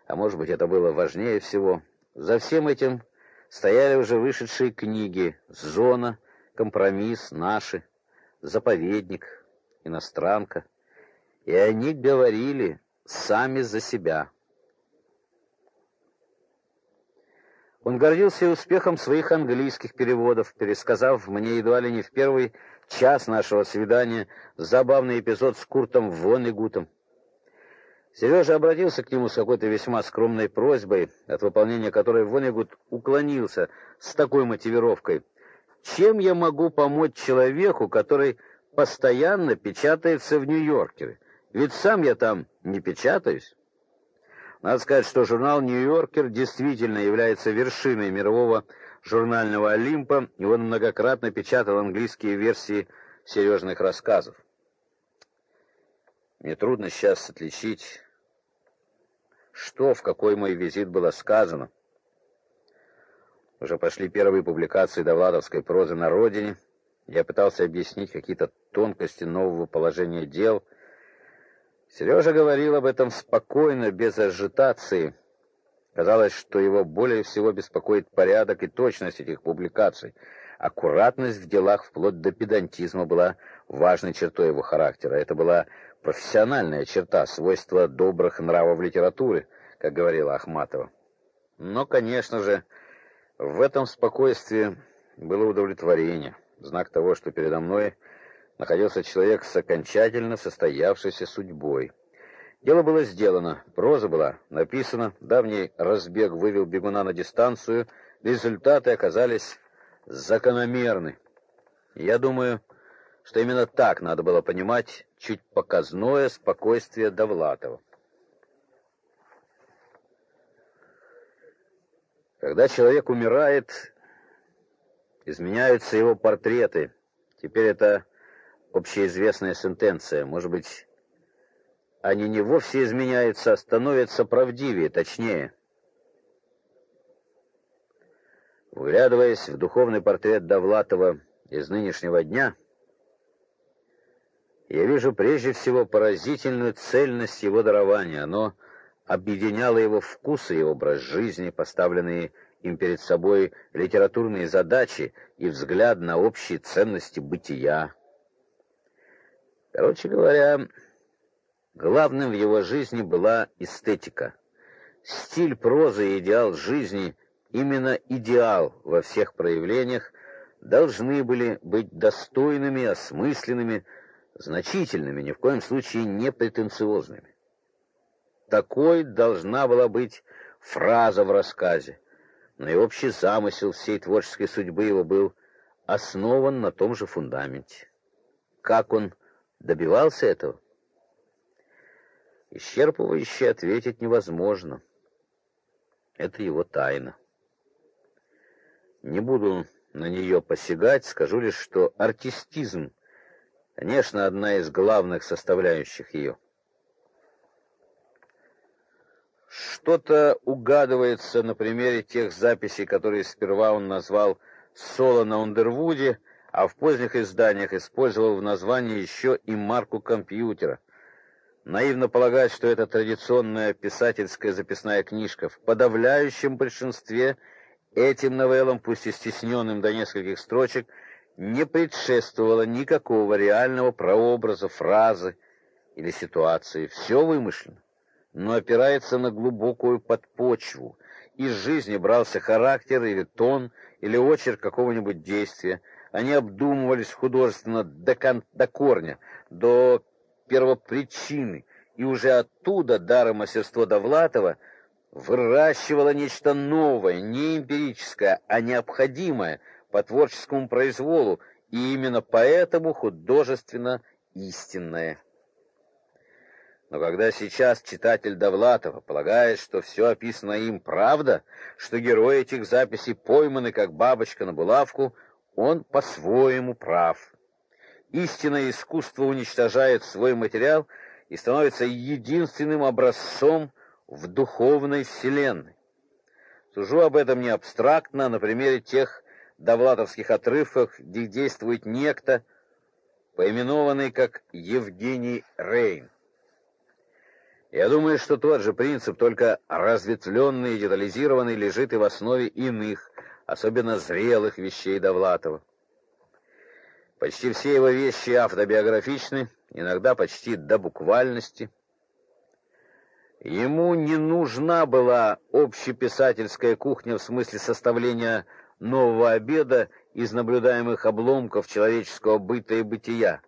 а может быть, это было важнее всего, за всем этим стояли уже вышедшие книги «Зона», «Компромисс», «Наши», «Заповедник», «Иностранка», и они говорили сами за себя. Он гордился успехом своих английских переводов, пересказав мне едва ли не в первый час нашего свидания забавный эпизод с Куртом Воннегутом. Сережа обратился к нему с какой-то весьма скромной просьбой, от выполнения которой Вонегут уклонился с такой мотивировкой: "Чем я могу помочь человеку, который постоянно печатается в Нью-Йоркере? Ведь сам я там не печатаюсь". Надо сказать, что журнал Нью-Йоркер действительно является вершиной мирового журнального Олимпа, и он многократно печатал английские версии серьезных рассказов. Мне трудно сейчас отличить, что в какой мой визит было сказано. Уже пошли первые публикации Довладовской прозы на родине. Я пытался объяснить какие-то тонкости нового положения дел. Сережа говорил об этом спокойно, без ажитации. Казалось, что его более всего беспокоит порядок и точность этих публикаций. Аккуратность в делах вплоть до педантизма была важной чертой его характера. Это была профессиональная черта, свойство добрых нравов литературы, как говорила Ахматова. Но, конечно же, в этом спокойствии было удовлетворение, знак того, что передо мной находился человек с окончательно состоявшейся судьбой. Дело было сделано, проза была написана, давний разбег вывел бегуна на дистанцию, результаты оказались закономерны. Я думаю, что именно так надо было понимать чуть показное спокойствие Довлатова. Когда человек умирает, изменяются его портреты. Теперь это общеизвестная сентенция. Может быть, они не вовсе изменяются, а становятся правдивее, точнее. Вглядываясь в духовный портрет Довлатова из нынешнего дня, я вижу прежде всего поразительную цельность его дарования. Оно объединяло его вкусы и образ жизни, поставленные им перед собой литературные задачи и взгляд на общие ценности бытия. Короче говоря, Главным в его жизни была эстетика. Стиль прозы и идеал жизни, именно идеал во всех проявлениях, должны были быть достойными, осмысленными, значительными, ни в коем случае не претенциозными. Такой должна была быть фраза в рассказе, но и общий замысел всей творческой судьбы его был основан на том же фундаменте. Как он добивался этого? Исчерпывающе ответить невозможно. Это его тайна. Не буду на нее посягать, скажу лишь, что артистизм, конечно, одна из главных составляющих ее. Что-то угадывается на примере тех записей, которые сперва он назвал «Соло на Ундервуде», а в поздних изданиях использовал в названии еще и марку компьютера — наивно полагать, что это традиционная писательская записная книжка. В подавляющем большинстве этим новеллам, пусть и стесненным до нескольких строчек, не предшествовало никакого реального прообраза, фразы или ситуации. Все вымышлено, но опирается на глубокую подпочву. Из жизни брался характер или тон, или очерк какого-нибудь действия. Они обдумывались художественно до, кон до корня, до первопричины, и уже оттуда даром мастерство Довлатова выращивало нечто новое, не эмпирическое, а необходимое по творческому произволу, и именно поэтому художественно истинное. Но когда сейчас читатель Довлатова полагает, что все описано им правда, что герои этих записей пойманы как бабочка на булавку, он по-своему прав. Истинное искусство уничтожает свой материал и становится единственным образцом в духовной вселенной. Сужу об этом не абстрактно, а на примере тех довлатовских отрывков, где действует некто, поименованный как Евгений Рейн. Я думаю, что тот же принцип, только разветвленный и детализированный, лежит и в основе иных, особенно зрелых вещей Довлатова. Почти все его вещи автобиографичны, иногда почти до буквальности. Ему не нужна была общеписательская кухня в смысле составления нового обеда из наблюдаемых обломков человеческого быта и бытия.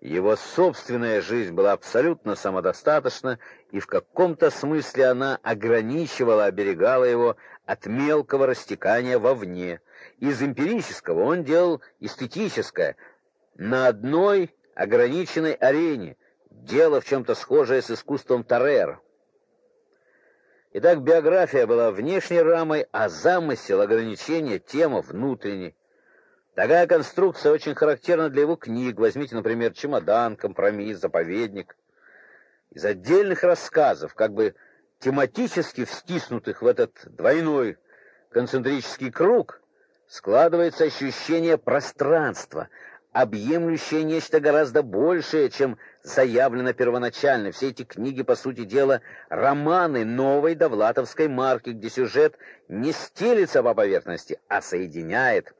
Его собственная жизнь была абсолютно самодостаточна, и в каком-то смысле она ограничивала, оберегала его от мелкого растекания вовне. Из эмпирического он делал эстетическое на одной ограниченной арене, дело в чем-то схожее с искусством Тарера. Итак, биография была внешней рамой, а замысел ограничения тема внутренней. Такая конструкция очень характерна для его книг. Возьмите, например, «Чемодан», «Компромисс», «Заповедник». Из отдельных рассказов, как бы тематически встиснутых в этот двойной концентрический круг, складывается ощущение пространства, объемлющее нечто гораздо большее, чем заявлено первоначально. Все эти книги, по сути дела, романы новой довлатовской марки, где сюжет не стелится по поверхности, а соединяет,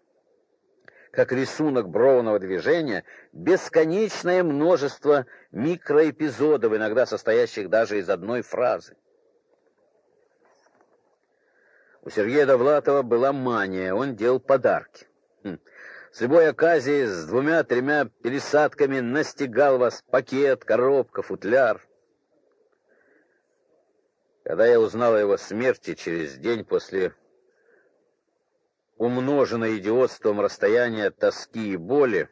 как рисунок броуного движения, бесконечное множество микроэпизодов, иногда состоящих даже из одной фразы. У Сергея Довлатова была мания, он делал подарки. Хм. С любой оказией, с двумя-тремя пересадками настигал вас пакет, коробка, футляр. Когда я узнал о его смерти через день после умноженной идиотством расстояния тоски и боли,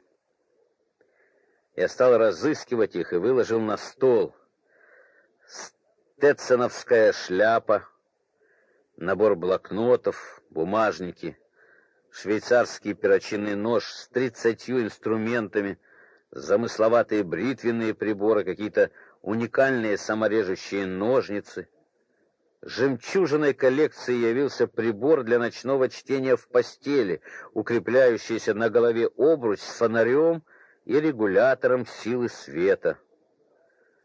я стал разыскивать их и выложил на стол. Стетсоновская шляпа, набор блокнотов, бумажники — швейцарский перочинный нож с тридцатью инструментами, замысловатые бритвенные приборы, какие-то уникальные саморежущие ножницы. Жемчужиной коллекции явился прибор для ночного чтения в постели, укрепляющийся на голове обруч с фонарем и регулятором силы света.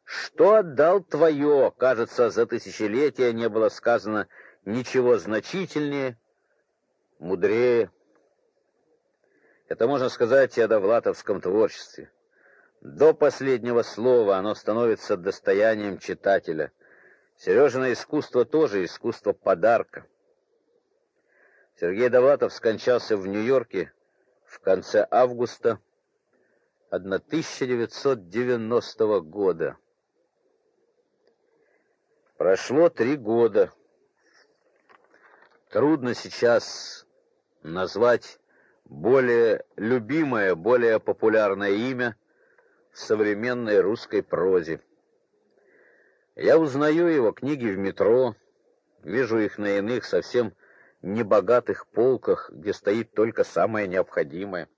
Что отдал твое, кажется, за тысячелетия не было сказано ничего значительнее, мудрее. Это можно сказать и о довлатовском творчестве. До последнего слова оно становится достоянием читателя. Сережина искусство тоже искусство подарка. Сергей Довлатов скончался в Нью-Йорке в конце августа 1990 года. Прошло три года. Трудно сейчас назвать более любимое, более популярное имя в современной русской прозе. Я узнаю его книги в метро, вижу их на иных совсем небогатых полках, где стоит только самое необходимое.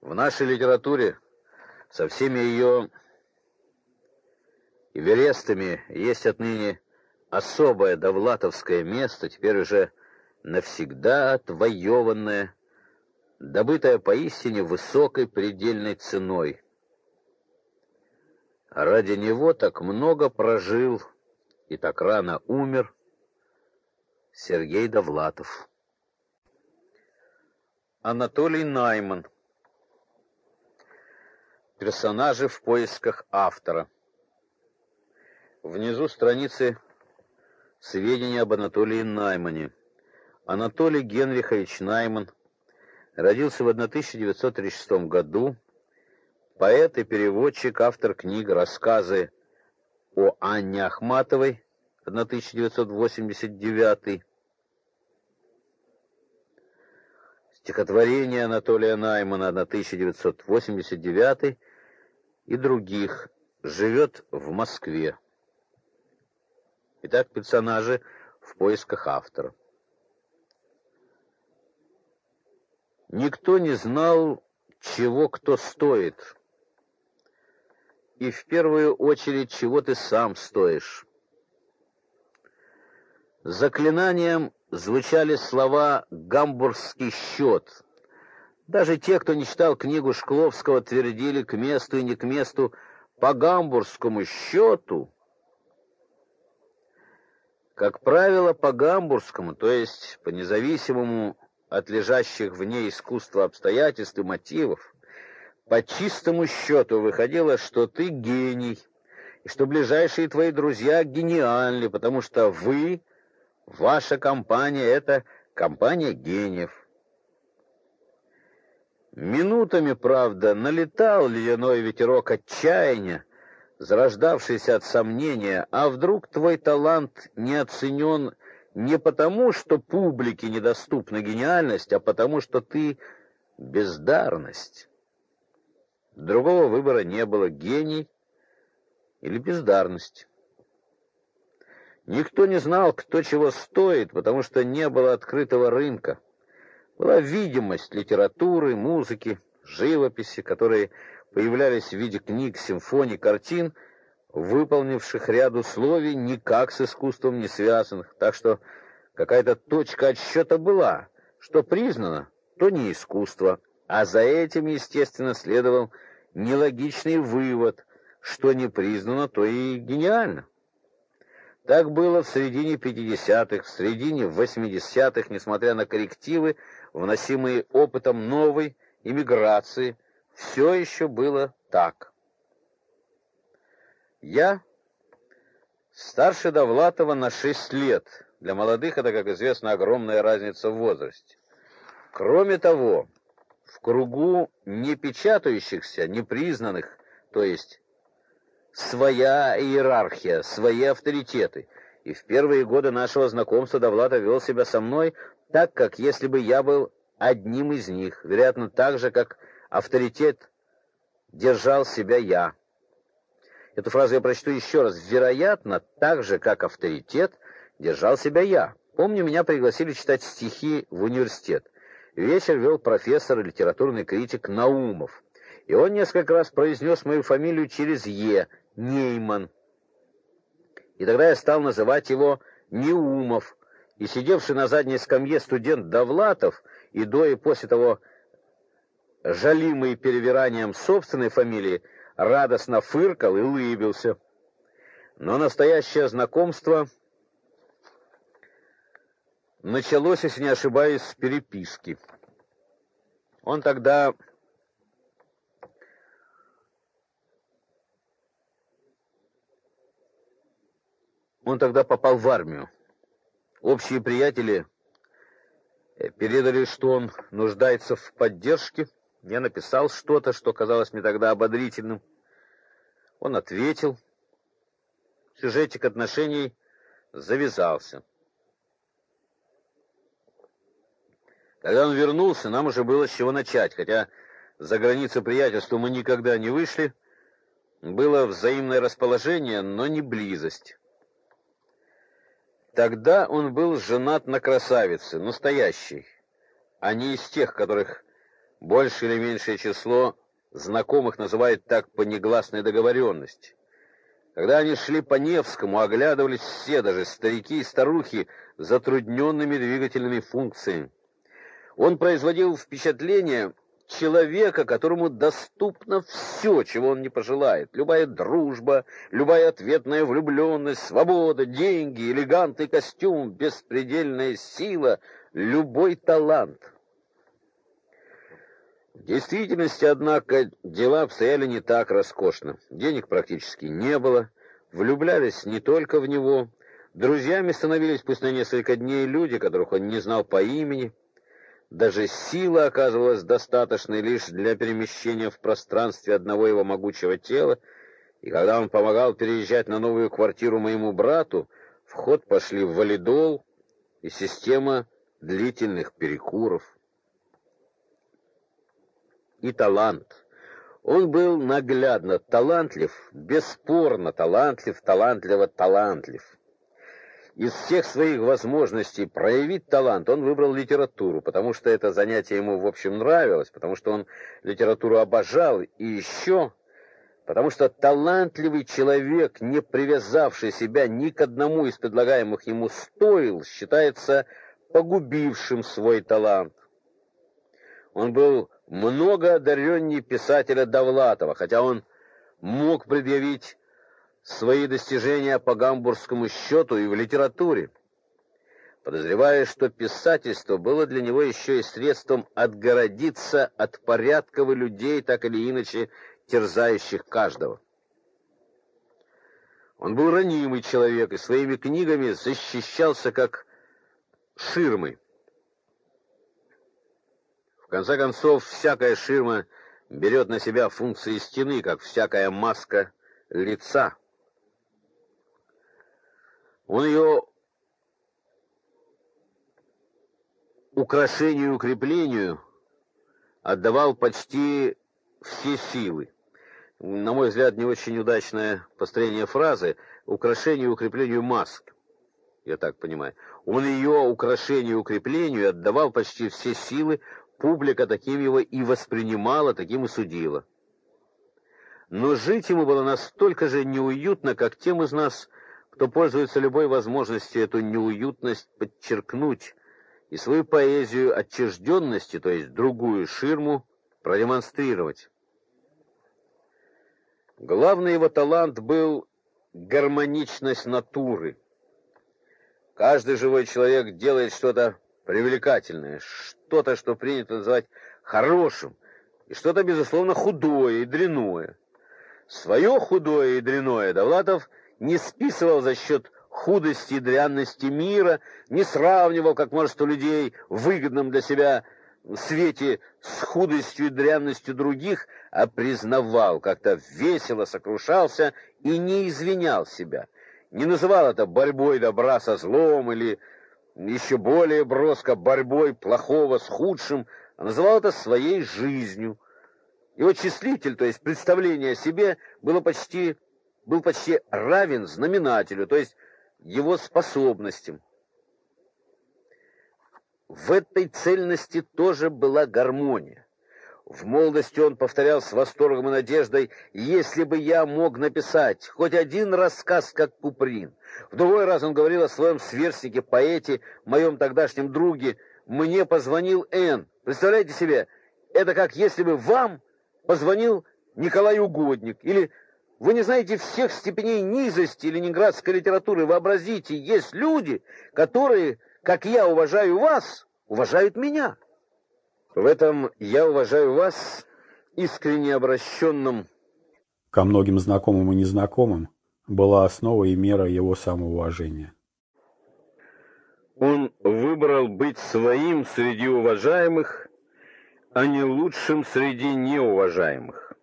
В нашей литературе со всеми ее Эверестами есть отныне особое довлатовское место, теперь уже навсегда отвоеванное, добытое поистине высокой предельной ценой. Ради него так много прожил и так рано умер Сергей Довлатов. Анатолий Найман. Персонажи в поисках автора. Внизу страницы Сведения об Анатолии Наймане. Анатолий Генрихович Найман родился в 1936 году. Поэт и переводчик, автор книг, рассказы о Анне Ахматовой 1989 стихотворение Анатолия Наймана 1989 и других живет в Москве. Итак, персонажи в поисках автора. Никто не знал, чего кто стоит. И в первую очередь, чего ты сам стоишь. Заклинанием звучали слова «гамбургский счет». Даже те, кто не читал книгу Шкловского, твердили к месту и не к месту «по гамбургскому счету» Как правило, по гамбургскому, то есть по независимому от лежащих вне искусства обстоятельств и мотивов, по чистому счету выходило, что ты гений, и что ближайшие твои друзья гениальны, потому что вы, ваша компания это компания гениев. Минутами, правда, налетал ледяной ветерок отчаяния, зарождавшийся от сомнения, а вдруг твой талант не оценен не потому, что публике недоступна гениальность, а потому, что ты бездарность. Другого выбора не было: гений или бездарность. Никто не знал, кто чего стоит, потому что не было открытого рынка была видимость литературы, музыки, живописи, которые появлялись в виде книг, симфоний, картин, выполнивших ряд условий, никак с искусством не связанных. Так что какая-то точка отсчета была, что признано, то не искусство, а за этим, естественно, следовал нелогичный вывод, что не признано, то и гениально. Так было в середине 50-х, в середине 80-х, несмотря на коррективы, вносимые опытом новой иммиграции, все еще было так. Я старше Довлатова на шесть лет. Для молодых это, как известно, огромная разница в возрасте. Кроме того, в кругу не печатающихся, непризнанных, то есть своя иерархия, свои авторитеты. И в первые годы нашего знакомства Довлатов вел себя со мной так, как если бы я был одним из них, вероятно, так же, как авторитет держал себя я. Эту фразу я прочту еще раз. Вероятно, так же, как авторитет держал себя я. Помню, меня пригласили читать стихи в университет. Вечер вел профессор и литературный критик Наумов. И он несколько раз произнес мою фамилию через «е» — Нейман. И тогда я стал называть его Неумов, и сидевший на задней скамье студент Довлатов и до и после того жалимый перевиранием собственной фамилии радостно фыркал и улыбился. Но настоящее знакомство началось, если не ошибаюсь, с переписки. Он тогда Он тогда попал в армию. Общие приятели э, передали, что он нуждается в поддержке. Я написал что-то, что казалось мне тогда ободрительным. Он ответил. Сюжетик отношений завязался. Когда он вернулся, нам уже было с чего начать, хотя за границы приятельства мы никогда не вышли. Было взаимное расположение, но не близость. Тогда он был женат на красавице, настоящей, а не из тех, которых большее или меньшее число знакомых называют так по негласной договоренности. Когда они шли по Невскому, оглядывались все, даже старики и старухи, затрудненными двигательными функциями. Он производил впечатление человека, которому доступно все, чего он не пожелает. Любая дружба, любая ответная влюбленность, свобода, деньги, элегантный костюм, беспредельная сила, любой талант. В действительности, однако, дела обстояли не так роскошно. Денег практически не было, влюблялись не только в него, друзьями становились пусть на несколько дней люди, которых он не знал по имени, даже сила оказывалась достаточной лишь для перемещения в пространстве одного его могучего тела, и когда он помогал переезжать на новую квартиру моему брату, в ход пошли валидол и система длительных перекуров. И талант. Он был наглядно талантлив, бесспорно талантлив, талантливо талантлив из всех своих возможностей проявить талант, он выбрал литературу, потому что это занятие ему, в общем, нравилось, потому что он литературу обожал, и еще потому что талантливый человек, не привязавший себя ни к одному из предлагаемых ему стоил, считается погубившим свой талант. Он был много одареннее писателя Довлатова, хотя он мог предъявить свои достижения по гамбургскому счету и в литературе. подозревая, что писательство было для него еще и средством отгородиться от порядковых людей, так или иначе терзающих каждого. Он был ранимый человек и своими книгами защищался как ширмой. Конце концов, всякая ширма берет на себя функции стены, как всякая маска лица. Он ее украшению и укреплению отдавал почти все силы. На мой взгляд, не очень удачное построение фразы «украшению и укреплению маск». Я так понимаю. Он ее украшению и укреплению отдавал почти все силы, публика таким его и воспринимала, таким и судила. Но жить ему было настолько же неуютно, как тем из нас, кто пользуется любой возможностью эту неуютность подчеркнуть, и свою поэзию отчужденности, то есть другую ширму, продемонстрировать. Главный его талант был гармоничность натуры. Каждый живой человек делает что-то привлекательное, что-то, что принято называть хорошим, и что-то, безусловно, худое и дряное. Свое худое и дряное Довлатов не списывал за счет худости и дрянности мира, не сравнивал, как множество людей, в выгодном для себя свете с худостью и дрянностью других, а признавал, как-то весело сокрушался и не извинял себя. Не называл это борьбой добра со злом или еще более броско борьбой плохого с худшим, а называл это своей жизнью. Его числитель, то есть представление о себе, было почти был почти равен знаменателю, то есть его способностям. В этой цельности тоже была гармония. В молодости он повторял с восторгом и надеждой, если бы я мог написать хоть один рассказ, как Куприн. В другой раз он говорил о своем сверстнике, поэте, моем тогдашнем друге. Мне позвонил Н. Представляете себе, это как если бы вам позвонил Николай Угодник или вы не знаете всех степеней низости ленинградской литературы. Вообразите, есть люди, которые, как я уважаю вас, уважают меня. В этом я уважаю вас, искренне обращенным ко многим знакомым и незнакомым, была основа и мера его самоуважения. Он выбрал быть своим среди уважаемых, а не лучшим среди неуважаемых.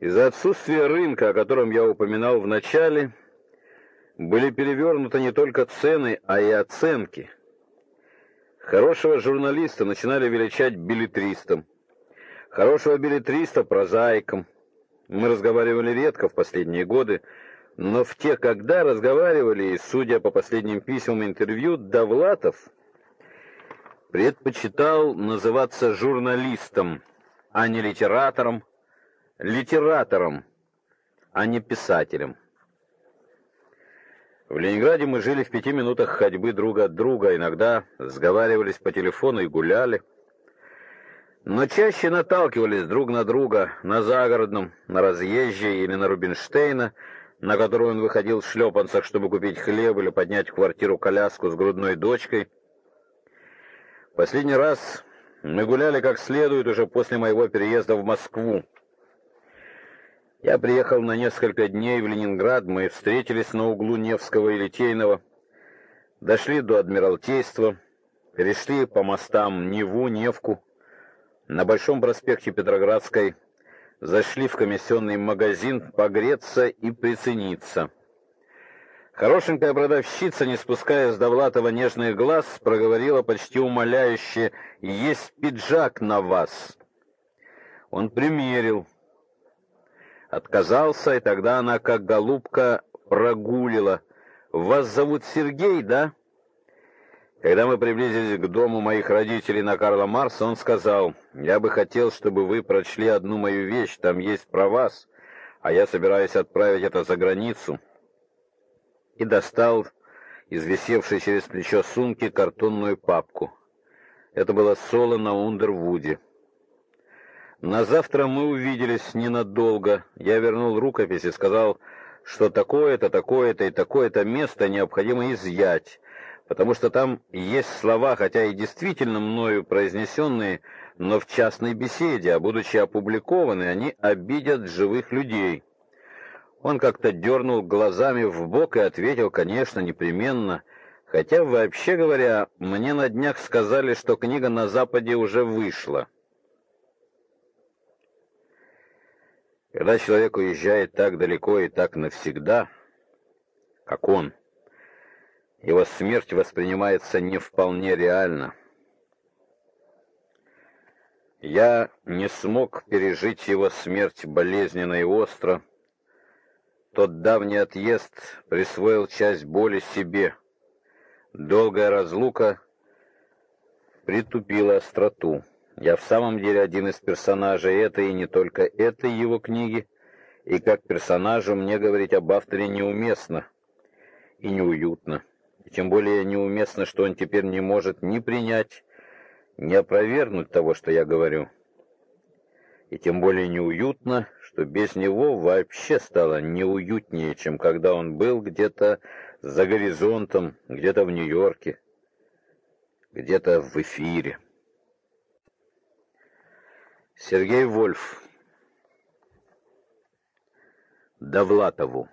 Из-за отсутствия рынка, о котором я упоминал в начале, были перевернуты не только цены, а и оценки. Хорошего журналиста начинали величать билетристом, хорошего билетриста прозаиком. Мы разговаривали редко в последние годы, но в те, когда разговаривали, и судя по последним письмам интервью, Довлатов предпочитал называться журналистом, а не литератором, литератором, а не писателем. В Ленинграде мы жили в пяти минутах ходьбы друг от друга, иногда сговаривались по телефону и гуляли, но чаще наталкивались друг на друга на загородном, на разъезде или на Рубинштейна, на которую он выходил в шлепанцах, чтобы купить хлеб или поднять в квартиру коляску с грудной дочкой. Последний раз мы гуляли как следует уже после моего переезда в Москву. Я приехал на несколько дней в Ленинград, мы встретились на углу Невского и Литейного, дошли до Адмиралтейства, перешли по мостам Неву, Невку, на Большом проспекте Петроградской, зашли в комиссионный магазин погреться и прицениться. Хорошенькая продавщица, не спуская с Довлатова нежных глаз, проговорила почти умоляюще «Есть пиджак на вас». Он примерил, отказался, и тогда она, как голубка, прогулила. «Вас зовут Сергей, да?» Когда мы приблизились к дому моих родителей на Карла Марса, он сказал, «Я бы хотел, чтобы вы прочли одну мою вещь, там есть про вас, а я собираюсь отправить это за границу». И достал из висевшей через плечо сумки картонную папку. Это было соло на Ундервуде. На завтра мы увиделись ненадолго. Я вернул рукопись и сказал, что такое-то, такое-то и такое-то место необходимо изъять, потому что там есть слова, хотя и действительно мною произнесенные, но в частной беседе, а будучи опубликованы, они обидят живых людей. Он как-то дернул глазами в бок и ответил, конечно, непременно, хотя вообще говоря, мне на днях сказали, что книга на западе уже вышла. Когда человек уезжает так далеко и так навсегда, как он, его смерть воспринимается не вполне реально. Я не смог пережить его смерть болезненно и остро. Тот давний отъезд присвоил часть боли себе. Долгая разлука притупила остроту. Я в самом деле один из персонажей этой и не только этой его книги, и как персонажу мне говорить об авторе неуместно и неуютно. И тем более неуместно, что он теперь не может ни принять, ни опровергнуть того, что я говорю. И тем более неуютно, что без него вообще стало неуютнее, чем когда он был где-то за горизонтом, где-то в Нью-Йорке, где-то в эфире. Сергей Вольф. Довлатову.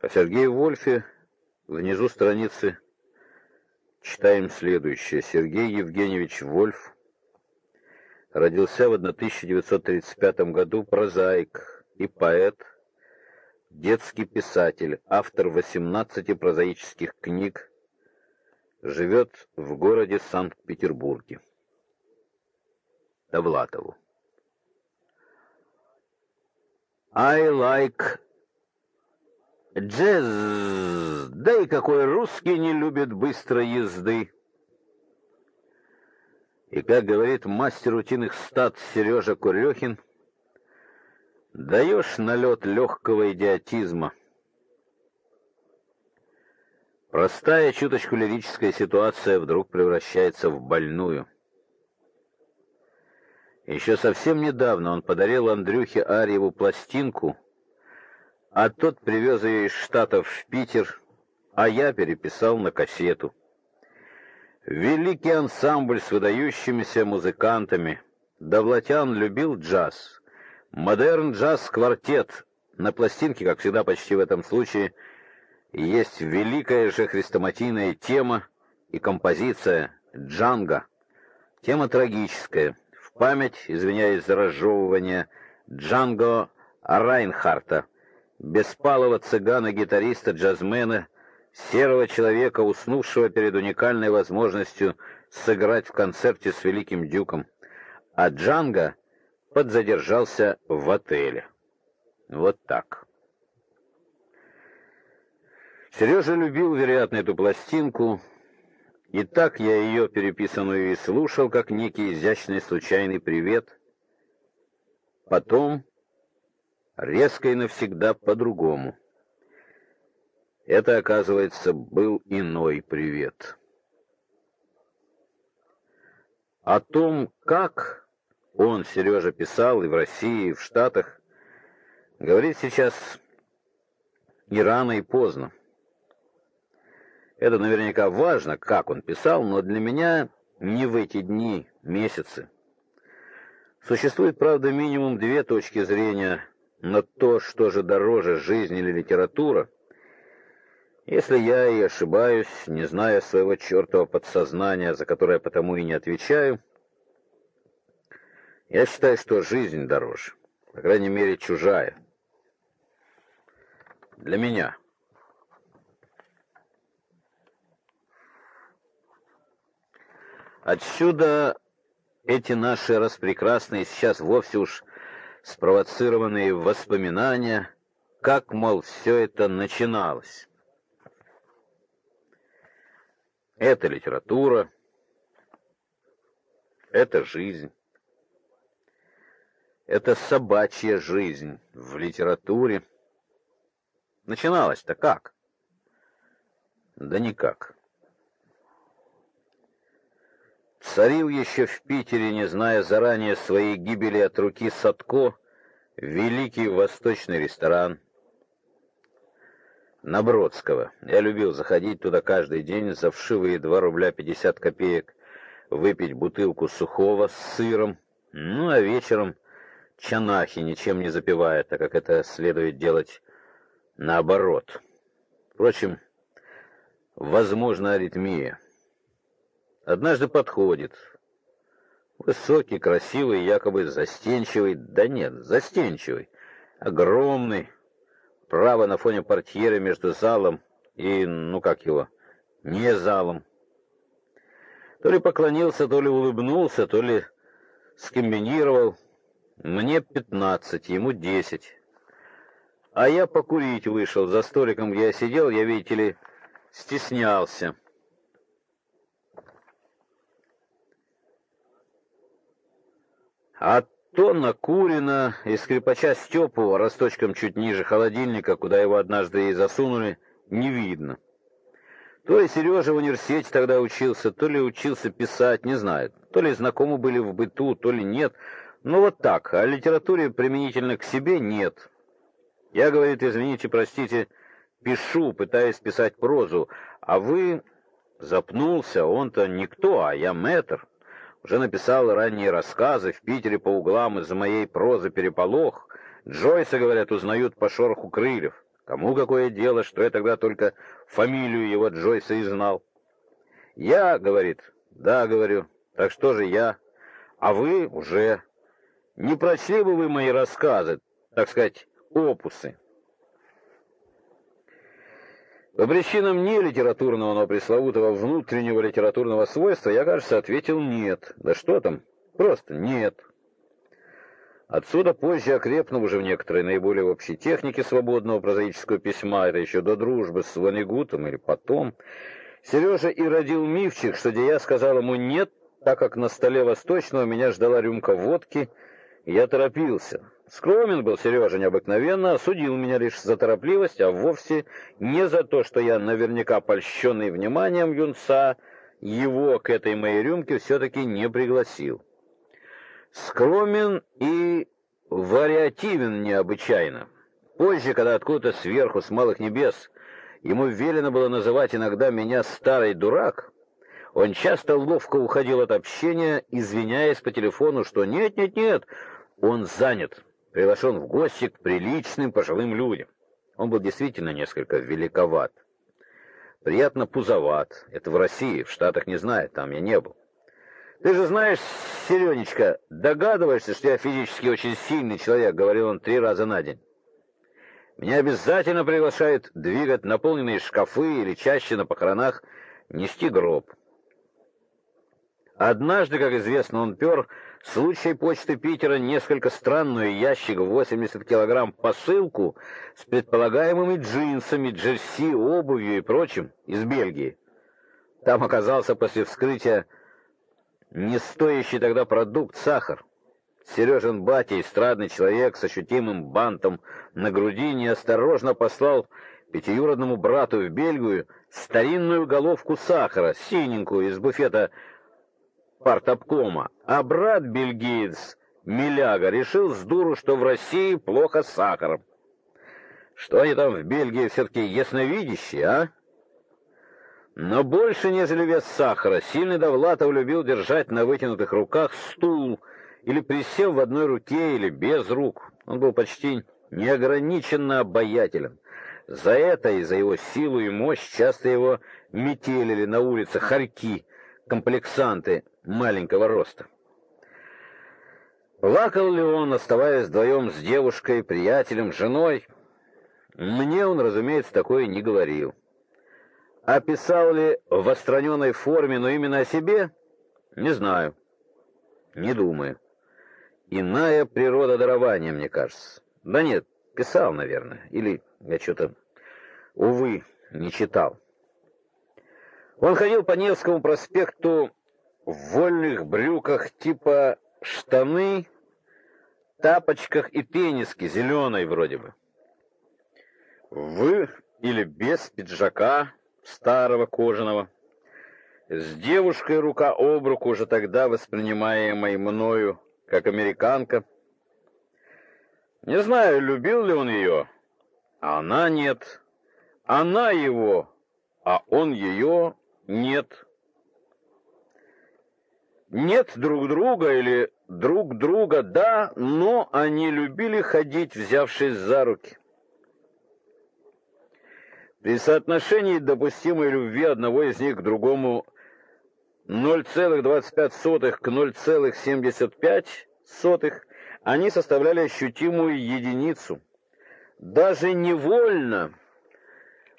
О Сергее Вольфе внизу страницы читаем следующее. Сергей Евгеньевич Вольф родился в 1935 году прозаик и поэт, детский писатель, автор 18 прозаических книг, живет в городе Санкт-Петербурге. Довлатову. I like jazz. Да и какой русский не любит быстрой езды. И как говорит мастер утиных стад Сережа Курехин, даешь налет легкого идиотизма. Простая, чуточку лирическая ситуация вдруг превращается в больную. Еще совсем недавно он подарил Андрюхе Арьеву пластинку, а тот привез ее из Штатов в Питер, а я переписал на кассету. Великий ансамбль с выдающимися музыкантами. Довлатян любил джаз. Модерн джаз-квартет. На пластинке, как всегда почти в этом случае, есть великая же хрестоматийная тема и композиция «Джанго». Тема трагическая — память, извиняюсь за разжевывание, Джанго Райнхарта, беспалого цыгана-гитариста, джазмена, серого человека, уснувшего перед уникальной возможностью сыграть в концерте с великим дюком. А Джанго подзадержался в отеле. Вот так. Сережа любил, вероятно, эту пластинку, и так я ее переписанную и слушал, как некий изящный случайный привет. Потом резко и навсегда по-другому. Это, оказывается, был иной привет. О том, как он, Сережа, писал и в России, и в Штатах, говорить сейчас и рано, и поздно. Это наверняка важно, как он писал, но для меня не в эти дни, месяцы. Существует, правда, минимум две точки зрения на то, что же дороже, жизнь или литература. Если я и ошибаюсь, не зная своего чертова подсознания, за которое потому и не отвечаю, я считаю, что жизнь дороже, по крайней мере, чужая. Для меня. Отсюда эти наши распрекрасные, сейчас вовсе уж спровоцированные воспоминания, как, мол, все это начиналось. Это литература, это жизнь. Это собачья жизнь в литературе. Начиналось-то как? Да никак. Царил еще в Питере, не зная заранее своей гибели от руки Садко, великий восточный ресторан на Бродского. Я любил заходить туда каждый день за вшивые 2 рубля 50 копеек, выпить бутылку сухого с сыром, ну а вечером чанахи, ничем не запивая, так как это следует делать наоборот. Впрочем, возможно аритмия. Однажды подходит. Высокий, красивый, якобы застенчивый, да нет, застенчивый, огромный, право на фоне портьеры между залом и, ну как его, не залом. То ли поклонился, то ли улыбнулся, то ли скомбинировал. Мне пятнадцать, ему десять. А я покурить вышел. За столиком, где я сидел, я, видите ли, стеснялся. А то накурено из скрипача Степу росточком чуть ниже холодильника, куда его однажды и засунули, не видно. То ли Сережа в университете тогда учился, то ли учился писать, не знаю. То ли знакомы были в быту, то ли нет. Но вот так, а литературе применительно к себе нет. Я, говорит, извините, простите, пишу, пытаясь писать прозу, а вы запнулся, он-то никто, а я мэтр. Уже написал ранние рассказы в Питере по углам из-за моей прозы переполох. Джойса, говорят, узнают по шороху крыльев. Кому какое дело, что я тогда только фамилию его Джойса и знал? Я, говорит, да, говорю, так что же я? А вы уже не прочли бы вы мои рассказы, так сказать, опусы. По причинам не литературного, но пресловутого внутреннего литературного свойства я, кажется, ответил нет. Да что там? Просто нет. Отсюда позже окрепнув уже в некоторой наиболее общей технике свободного прозаического письма, это еще до дружбы с Ванегутом или потом, Сережа и родил мифчик, что я сказал ему «нет», так как на столе восточного меня ждала рюмка водки, и я торопился. Скромен был Сережа необыкновенно, осудил меня лишь за торопливость, а вовсе не за то, что я наверняка польщенный вниманием юнца его к этой моей рюмке все-таки не пригласил. Скромен и вариативен необычайно. Позже, когда откуда-то сверху, с малых небес, ему велено было называть иногда меня «старый дурак», он часто ловко уходил от общения, извиняясь по телефону, что «нет-нет-нет, он занят» приглашен в гости к приличным пожилым людям. Он был действительно несколько великоват. Приятно пузоват. Это в России, в Штатах не знаю, там я не был. Ты же знаешь, Серёнечка, догадываешься, что я физически очень сильный человек, говорил он три раза на день. Меня обязательно приглашают двигать наполненные шкафы или чаще на похоронах нести гроб. Однажды, как известно, он пер Случай почты Питера несколько странную ящик в 80 килограмм посылку с предполагаемыми джинсами, джерси, обувью и прочим из Бельгии. Там оказался после вскрытия не стоящий тогда продукт сахар. Сережин батя, эстрадный человек с ощутимым бантом на груди, неосторожно послал пятиюродному брату в Бельгию старинную головку сахара, синенькую, из буфета партобкома, а брат бельгиец Миляга решил с дуру, что в России плохо с сахаром. Что они там в Бельгии все-таки ясновидящие, а? Но больше, нежели вес сахара, сильный Довлатов любил держать на вытянутых руках стул или присев в одной руке, или без рук. Он был почти неограниченно обаятелен. За это и за его силу и мощь часто его метелили на улицах хорьки, комплексанты маленького роста. Плакал ли он, оставаясь вдвоем с девушкой, приятелем, женой? Мне он, разумеется, такое не говорил. А писал ли в остраненной форме, но именно о себе? Не знаю. Не думаю. Иная природа дарования, мне кажется. Да нет, писал, наверное. Или я что-то, увы, не читал. Он ходил по Невскому проспекту в вольных брюках типа штаны, тапочках и тенниске зеленой вроде бы. В или без пиджака старого кожаного, с девушкой рука об руку, уже тогда воспринимаемой мною как американка. Не знаю, любил ли он ее, а она нет. Она его, а он ее нет. Нет друг друга или друг друга, да, но они любили ходить, взявшись за руки. При соотношении допустимой любви одного из них к другому 0,25 к 0,75 они составляли ощутимую единицу. Даже невольно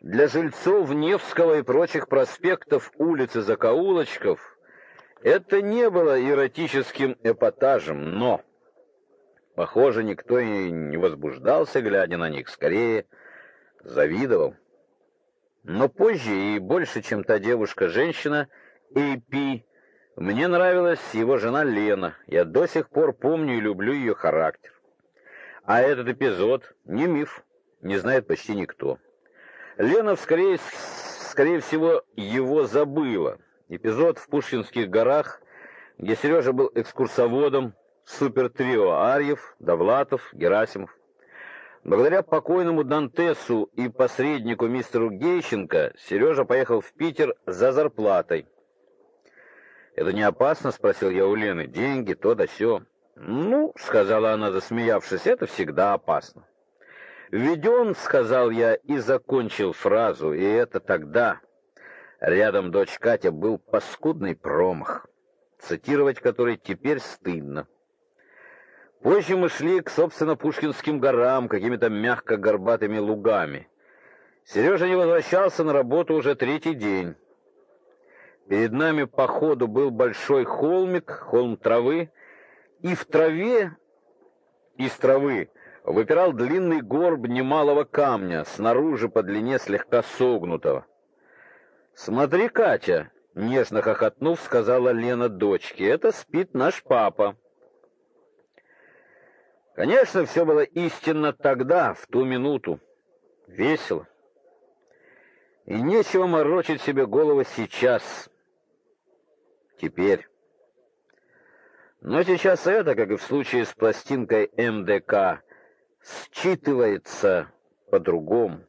для жильцов Невского и прочих проспектов, улиц и закоулочков это не было эротическим эпатажем, но, похоже, никто и не возбуждался, глядя на них, скорее завидовал. Но позже и больше, чем та девушка-женщина, Эйпи, мне нравилась его жена Лена. Я до сих пор помню и люблю ее характер. А этот эпизод не миф, не знает почти никто. Лена, скорее, скорее всего, его забыла. Эпизод в Пушкинских горах, где Сережа был экскурсоводом, супертрио Арьев, Довлатов, Герасимов. Благодаря покойному Дантесу и посреднику мистеру Гейщенко Сережа поехал в Питер за зарплатой. «Это не опасно?» — спросил я у Лены. «Деньги, то да сё». «Ну», — сказала она, засмеявшись, — «это всегда опасно». «Веден», — сказал я и закончил фразу, и это тогда. Рядом дочь Катя был паскудный промах, цитировать который теперь стыдно. Позже мы шли к, собственно, Пушкинским горам, какими-то мягко-горбатыми лугами. Сережа не возвращался на работу уже третий день. Перед нами по ходу был большой холмик, холм травы, и в траве, из травы, выпирал длинный горб немалого камня, снаружи по длине слегка согнутого. «Смотри, Катя!» — нежно хохотнув, сказала Лена дочке. «Это спит наш папа». Конечно, все было истинно тогда, в ту минуту. Весело. И нечего морочить себе голову сейчас. Теперь. Но сейчас это, как и в случае с пластинкой МДК, считывается по-другому.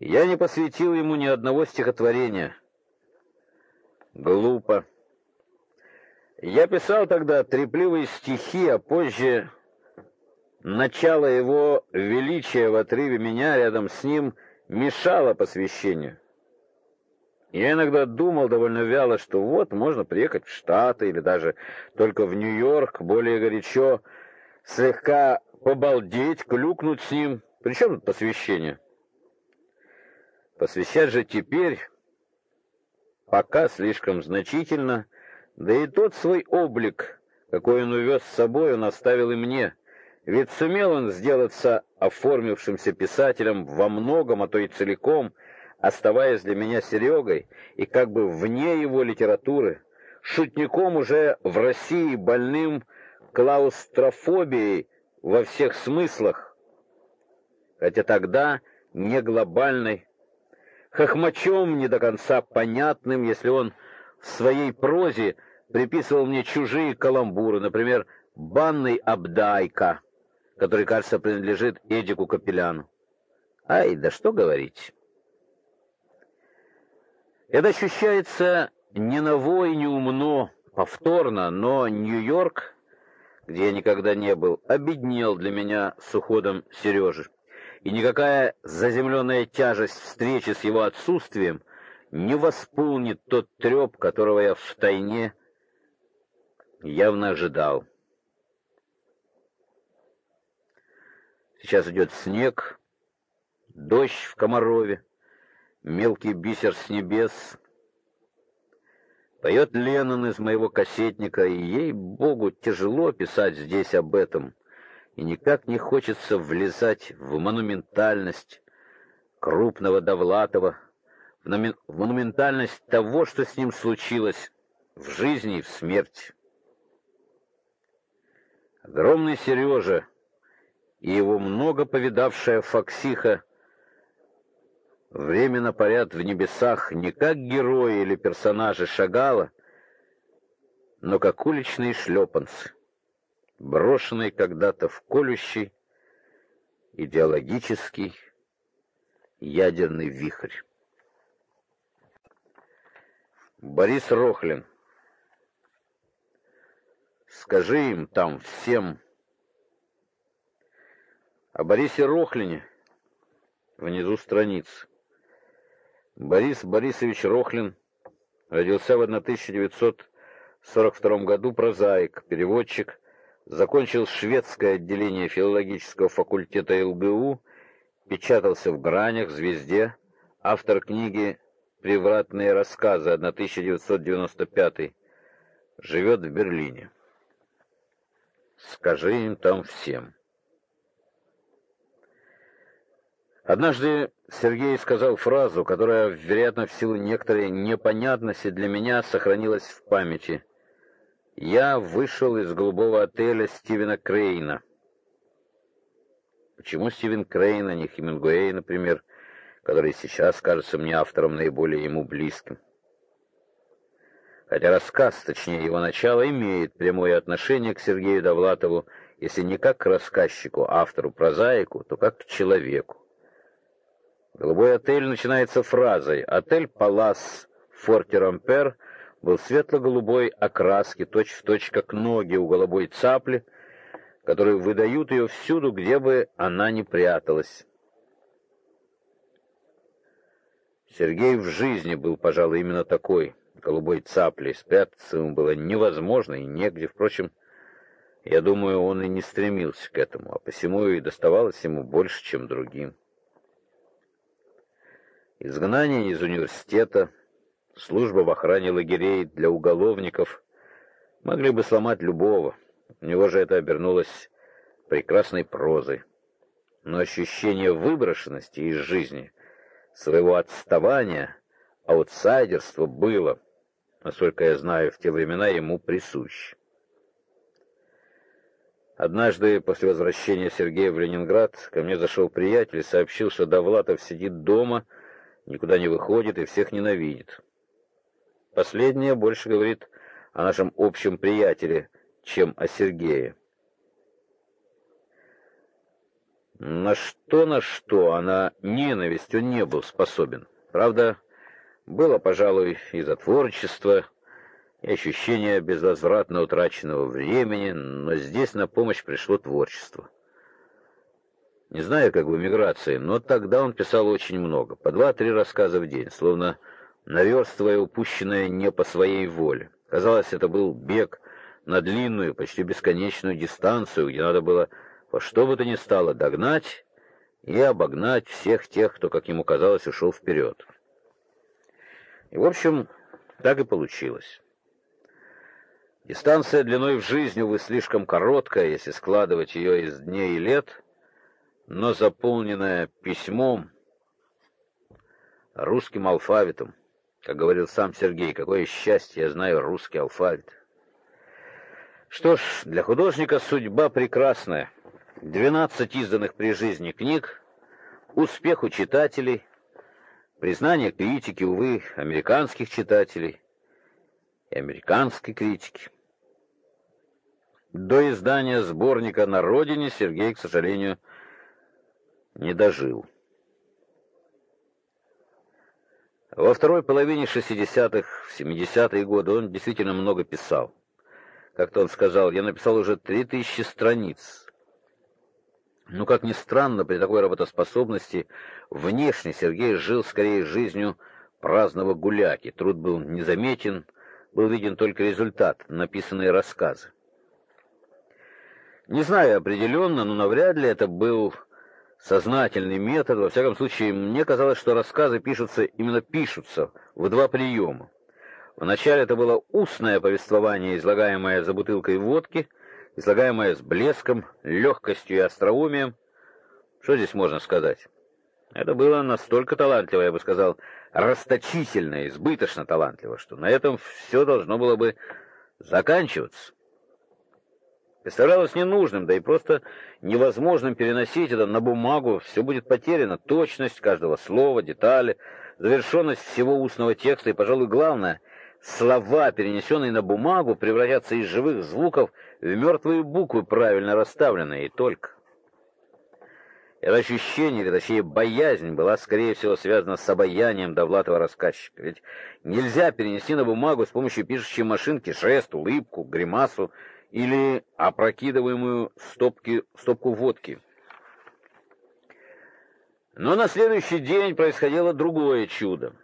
Я не посвятил ему ни одного стихотворения. Глупо. Я писал тогда трепливые стихи, а позже начало его величия в отрыве меня рядом с ним мешало посвящению. Я иногда думал довольно вяло, что вот можно приехать в Штаты или даже только в Нью-Йорк, более горячо, слегка побалдеть, клюкнуть с ним. Причем тут посвящение? Посвящать же теперь пока слишком значительно — да и тот свой облик, какой он увез с собой, он оставил и мне. Ведь сумел он сделаться оформившимся писателем во многом, а то и целиком, оставаясь для меня Серегой и как бы вне его литературы, шутником уже в России больным клаустрофобией во всех смыслах, хотя тогда не глобальной, хохмачом не до конца понятным, если он в своей прозе приписывал мне чужие каламбуры, например, «банный Абдайка», который, кажется, принадлежит Эдику Капеляну. Ай, да что говорить. Это ощущается не ново и не умно, повторно, но Нью-Йорк, где я никогда не был, обеднел для меня с уходом Сережи. И никакая заземленная тяжесть встречи с его отсутствием не восполнит тот треп, которого я втайне явно ожидал. Сейчас идет снег, дождь в Комарове, мелкий бисер с небес. Поет Леннон из моего кассетника, и ей-богу тяжело писать здесь об этом, и никак не хочется влезать в монументальность крупного Довлатова, в монументальность того, что с ним случилось в жизни и в смерти. Огромный Сережа и его много повидавшая Фоксиха временно парят в небесах не как герои или персонажи Шагала, но как уличные шлепанцы. Брошенный когда-то в колющий идеологический ядерный вихрь. Борис Рохлин. Скажи им там всем о Борисе Рохлине внизу страниц. Борис Борисович Рохлин родился в 1942 году прозаик, переводчик, закончил шведское отделение филологического факультета ЛГУ, печатался в «Гранях», «Звезде», автор книги «Превратные рассказы» 1995 живет в Берлине. Скажи им там всем. Однажды Сергей сказал фразу, которая, вероятно, в силу некоторой непонятности для меня сохранилась в памяти. Я вышел из голубого отеля Стивена Крейна. Почему Стивен Крейн, а не Хемингуэй, например, который сейчас кажется мне автором наиболее ему близким? Хотя рассказ, точнее его начало, имеет прямое отношение к Сергею Довлатову, если не как к рассказчику, автору, прозаику, то как к человеку. Голубой отель начинается фразой «Отель Палас Фортерампер был светло-голубой окраски, точь-в-точь как ноги у голубой цапли, которые выдают ее всюду, где бы она ни пряталась». Сергей в жизни был, пожалуй, именно такой, голубой цаплей. Спрятаться ему было невозможно и негде. Впрочем, я думаю, он и не стремился к этому, а посему и доставалось ему больше, чем другим. Изгнание из университета, служба в охране лагерей для уголовников могли бы сломать любого. У него же это обернулось прекрасной прозой. Но ощущение выброшенности из жизни, своего отставания, аутсайдерства было, насколько я знаю, в те времена ему присуще. Однажды после возвращения Сергея в Ленинград ко мне зашел приятель и сообщил, что Довлатов сидит дома никуда не выходит и всех ненавидит. Последнее больше говорит о нашем общем приятеле, чем о Сергее. На что, на что, а на ненависть он не был способен. Правда, было, пожалуй, и затворчество, и ощущение безвозвратно утраченного времени, но здесь на помощь пришло творчество. Не знаю, как в эмиграции, но тогда он писал очень много, по два-три рассказа в день, словно наверстывая упущенное не по своей воле. Казалось, это был бег на длинную, почти бесконечную дистанцию, где надо было во что бы то ни стало догнать и обогнать всех тех, кто, как ему казалось, ушел вперед. И, в общем, так и получилось. Дистанция длиной в жизнь, увы, слишком короткая, если складывать ее из дней и лет — но заполненная письмом русским алфавитом. Как говорил сам Сергей, какое счастье, я знаю русский алфавит. Что ж, для художника судьба прекрасная. Двенадцать изданных при жизни книг, успех у читателей, признание критики, увы, американских читателей и американской критики. До издания сборника «На родине» Сергей, к сожалению, не дожил. Во второй половине 60-х, 70-е годы он действительно много писал. Как-то он сказал, я написал уже 3000 страниц. Ну, как ни странно, при такой работоспособности внешне Сергей жил скорее жизнью праздного гуляки. Труд был незаметен, был виден только результат, написанные рассказы. Не знаю определенно, но навряд ли это был сознательный метод. Во всяком случае, мне казалось, что рассказы пишутся именно пишутся в два приема. Вначале это было устное повествование, излагаемое за бутылкой водки, излагаемое с блеском, легкостью и остроумием. Что здесь можно сказать? Это было настолько талантливо, я бы сказал, расточительно, избыточно талантливо, что на этом все должно было бы заканчиваться. Представлялось ненужным, да и просто невозможным переносить это на бумагу, все будет потеряно, точность каждого слова, детали, завершенность всего устного текста. И, пожалуй, главное, слова, перенесенные на бумагу, превратятся из живых звуков в мертвые буквы, правильно расставленные, и только. Это ощущение, или точнее боязнь, была, скорее всего, связана с обаянием Довлатова рассказчика. Ведь нельзя перенести на бумагу с помощью пишущей машинки жест, улыбку, гримасу или опрокидываемую стопки, стопку водки. Но на следующий день происходило другое чудо.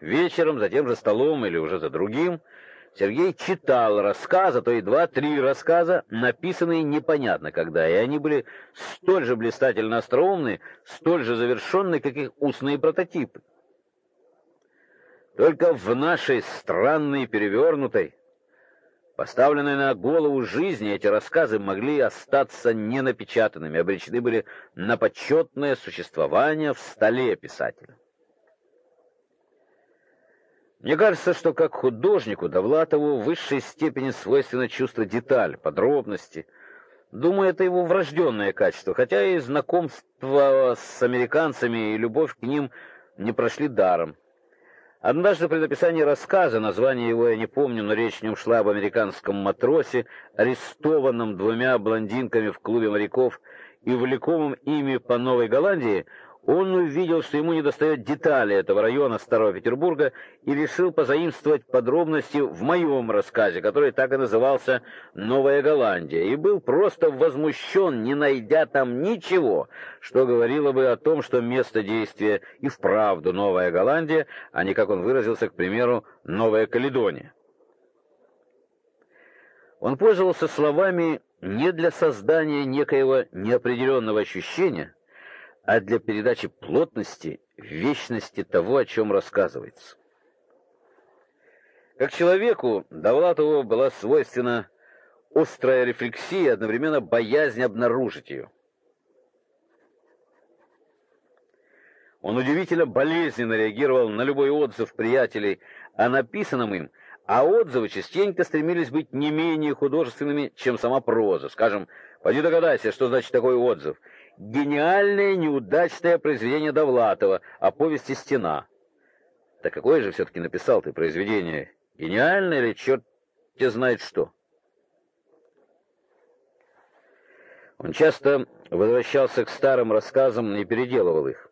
Вечером за тем же столом или уже за другим Сергей читал рассказы, а то и два-три рассказа, написанные непонятно когда, и они были столь же блистательно остроумны, столь же завершенны, как их устные прототипы. Только в нашей странной перевернутой, поставленной на голову жизни, эти рассказы могли остаться ненапечатанными, обречены были на почетное существование в столе писателя. Мне кажется, что как художнику Довлатову в высшей степени свойственно чувство деталь, подробности. Думаю, это его врожденное качество, хотя и знакомство с американцами и любовь к ним не прошли даром. Однажды при написании рассказа, название его я не помню, но речь в нем шла об американском матросе, арестованном двумя блондинками в клубе моряков и влекомом ими по Новой Голландии, он увидел, что ему недостает деталей этого района Старого Петербурга и решил позаимствовать подробности в моем рассказе, который так и назывался «Новая Голландия», и был просто возмущен, не найдя там ничего, что говорило бы о том, что место действия и вправду Новая Голландия, а не, как он выразился, к примеру, Новая Каледония. Он пользовался словами не для создания некоего неопределенного ощущения, а для передачи плотности, вечности того, о чем рассказывается. Как человеку Довлатову была свойственна острая рефлексия одновременно боязнь обнаружить ее. Он удивительно болезненно реагировал на любой отзыв приятелей о написанном им, а отзывы частенько стремились быть не менее художественными, чем сама проза. Скажем, «Пойди догадайся, что значит такой отзыв», гениальное неудачное произведение Довлатова о повести «Стена». Так какое же все-таки написал ты произведение? Гениальное или черт те знает что? Он часто возвращался к старым рассказам и переделывал их.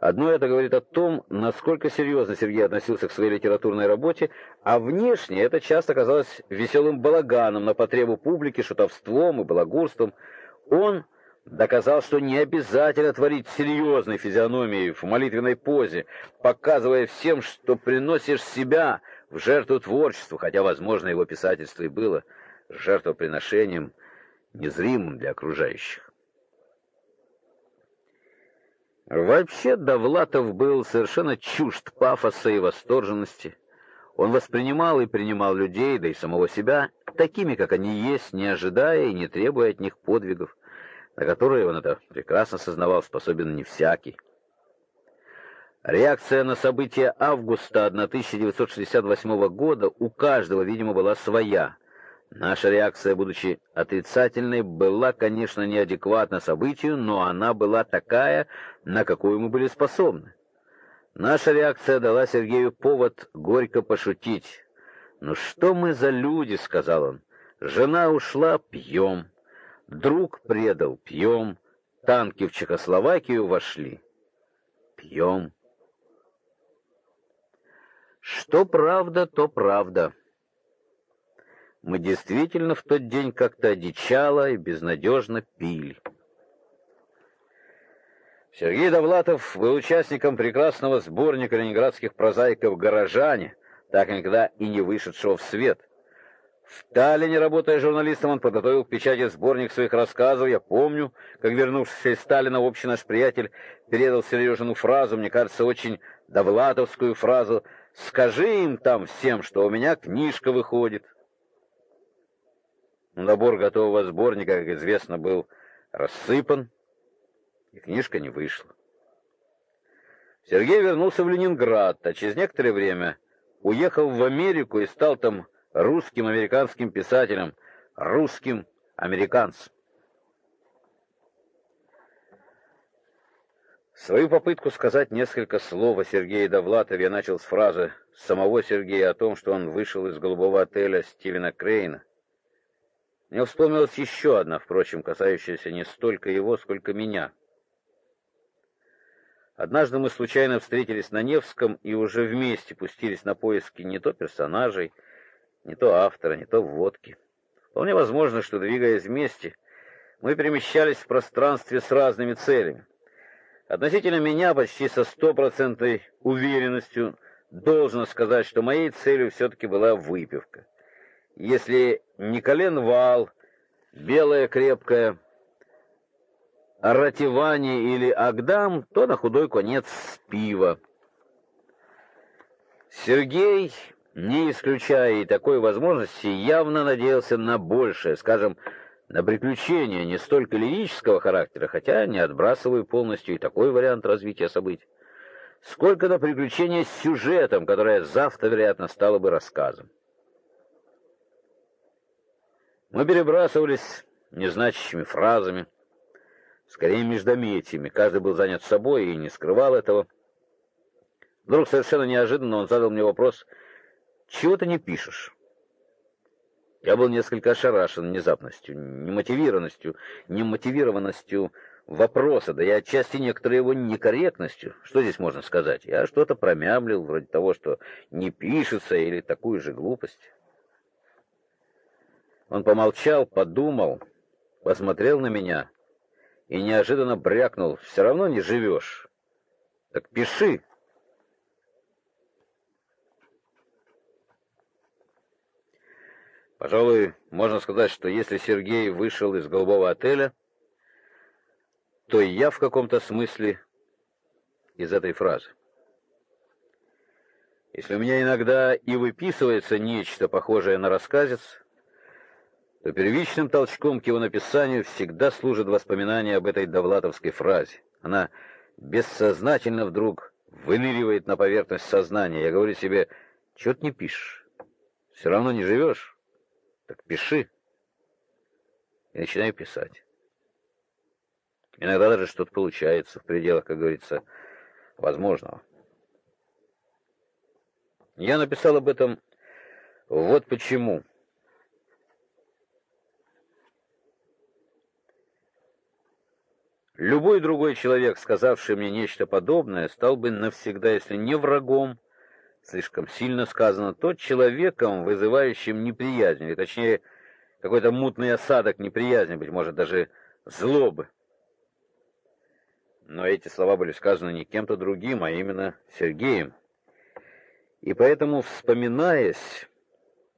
Одно это говорит о том, насколько серьезно Сергей относился к своей литературной работе, а внешне это часто казалось веселым балаганом на потребу публики, шутовством и балагурством. Он доказал, что не обязательно творить серьезной физиономией в молитвенной позе, показывая всем, что приносишь себя в жертву творчеству, хотя, возможно, его писательство и было жертвоприношением незримым для окружающих. Вообще Довлатов был совершенно чужд пафоса и восторженности. Он воспринимал и принимал людей, да и самого себя, такими, как они есть, не ожидая и не требуя от них подвигов на которые он это прекрасно сознавал, способен не всякий. Реакция на события августа 1968 года у каждого, видимо, была своя. Наша реакция, будучи отрицательной, была, конечно, неадекватна событию, но она была такая, на какую мы были способны. Наша реакция дала Сергею повод горько пошутить. «Ну что мы за люди?» — сказал он. «Жена ушла, пьем». Друг предал, пьем. Танки в Чехословакию вошли. Пьем. Что правда, то правда. Мы действительно в тот день как-то одичало и безнадежно пили. Сергей Довлатов был участником прекрасного сборника ленинградских прозаиков «Горожане», так никогда и не вышедшего в свет. Таллине, работая журналистом, он подготовил к печати сборник своих рассказов. Я помню, как, вернувшись из Сталина, общий наш приятель передал Сережину фразу, мне кажется, очень довлатовскую фразу «Скажи им там всем, что у меня книжка выходит». Набор готового сборника, как известно, был рассыпан, и книжка не вышла. Сергей вернулся в Ленинград, а через некоторое время уехал в Америку и стал там русским американским писателем, русским американцем. Свою попытку сказать несколько слов о Сергее Довлатове я начал с фразы самого Сергея о том, что он вышел из голубого отеля Стивена Крейна. Мне вспомнилась еще одна, впрочем, касающаяся не столько его, сколько меня. Однажды мы случайно встретились на Невском и уже вместе пустились на поиски не то персонажей, не то автора, не то водки. Вполне возможно, что, двигаясь вместе, мы перемещались в пространстве с разными целями. Относительно меня почти со стопроцентной уверенностью должно сказать, что моей целью все-таки была выпивка. Если не коленвал, белая крепкая, ративани или агдам, то на худой конец пиво. Сергей, не исключая и такой возможности, явно надеялся на большее, скажем, на приключения не столько лирического характера, хотя не отбрасываю полностью и такой вариант развития событий, сколько на приключения с сюжетом, которое завтра, вероятно, стало бы рассказом. Мы перебрасывались незначащими фразами, скорее междометиями. Каждый был занят собой и не скрывал этого. Вдруг совершенно неожиданно он задал мне вопрос: "Чего ты не пишешь?" Я был несколько ошарашен внезапностью, немотивированностью, немотивированностью вопроса, да и отчасти некоторой его некорректностью. Что здесь можно сказать? Я что-то промямлил, вроде того, что не пишется, или такую же глупость. Он помолчал, подумал, посмотрел на меня и неожиданно брякнул: «Все равно не живешь. Так пиши". Пожалуй, можно сказать, что если Сергей вышел из голубого отеля, то я в каком-то смысле из этой фразы. Если у меня иногда и выписывается нечто похожее на рассказец, то первичным толчком к его написанию всегда служит воспоминание об этой довлатовской фразе. Она бессознательно вдруг выныривает на поверхность сознания. Я говорю себе: "Что ты не пишешь? Все равно не живешь. Так пиши. И начинаю писать. Иногда даже что-то получается в пределах, как говорится, возможного. Я написал об этом вот почему. Любой другой человек, сказавший мне нечто подобное, стал бы навсегда, если не врагом, слишком сильно сказано, тот человеком, вызывающим неприязнь, или точнее, какой-то мутный осадок неприязни, быть может, даже злобы. Но эти слова были сказаны не кем-то другим, а именно Сергеем. И поэтому, вспоминаясь,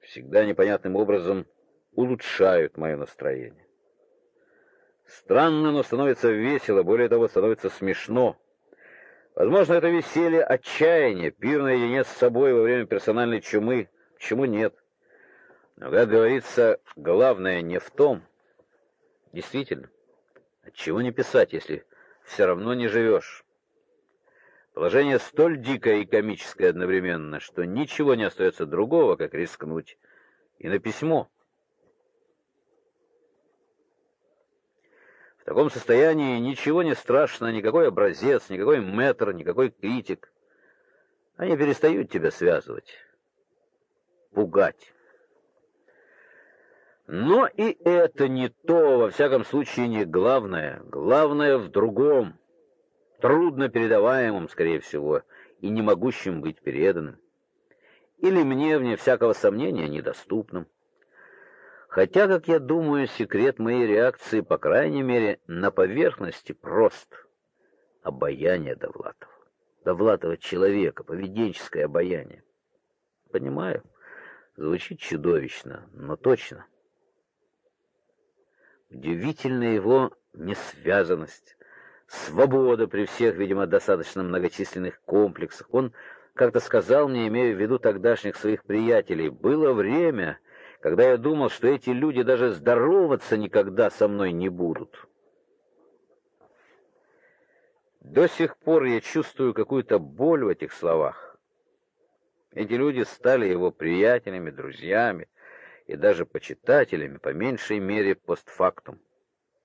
всегда непонятным образом улучшают мое настроение. Странно, но становится весело, более того, становится смешно. Возможно, это веселье отчаяние, пир наедине с собой во время персональной чумы. Почему нет? Но, как говорится, главное не в том. Действительно, отчего не писать, если все равно не живешь? Положение столь дикое и комическое одновременно, что ничего не остается другого, как рискнуть и на письмо. В таком состоянии ничего не страшно, никакой образец, никакой метр, никакой критик. Они перестают тебя связывать, пугать. Но и это не то, во всяком случае, не главное. Главное в другом, трудно передаваемом, скорее всего, и не могущем быть переданным. Или мне, вне всякого сомнения, недоступным. Хотя, как я думаю, секрет моей реакции, по крайней мере, на поверхности прост. Обаяние Довлатова. Довлатова человека, поведенческое обаяние. Понимаю, звучит чудовищно, но точно. Удивительна его несвязанность, свобода при всех, видимо, достаточно многочисленных комплексах. Он как-то сказал мне, имея в виду тогдашних своих приятелей, было время, когда я думал, что эти люди даже здороваться никогда со мной не будут. До сих пор я чувствую какую-то боль в этих словах. Эти люди стали его приятелями, друзьями и даже почитателями, по меньшей мере постфактум,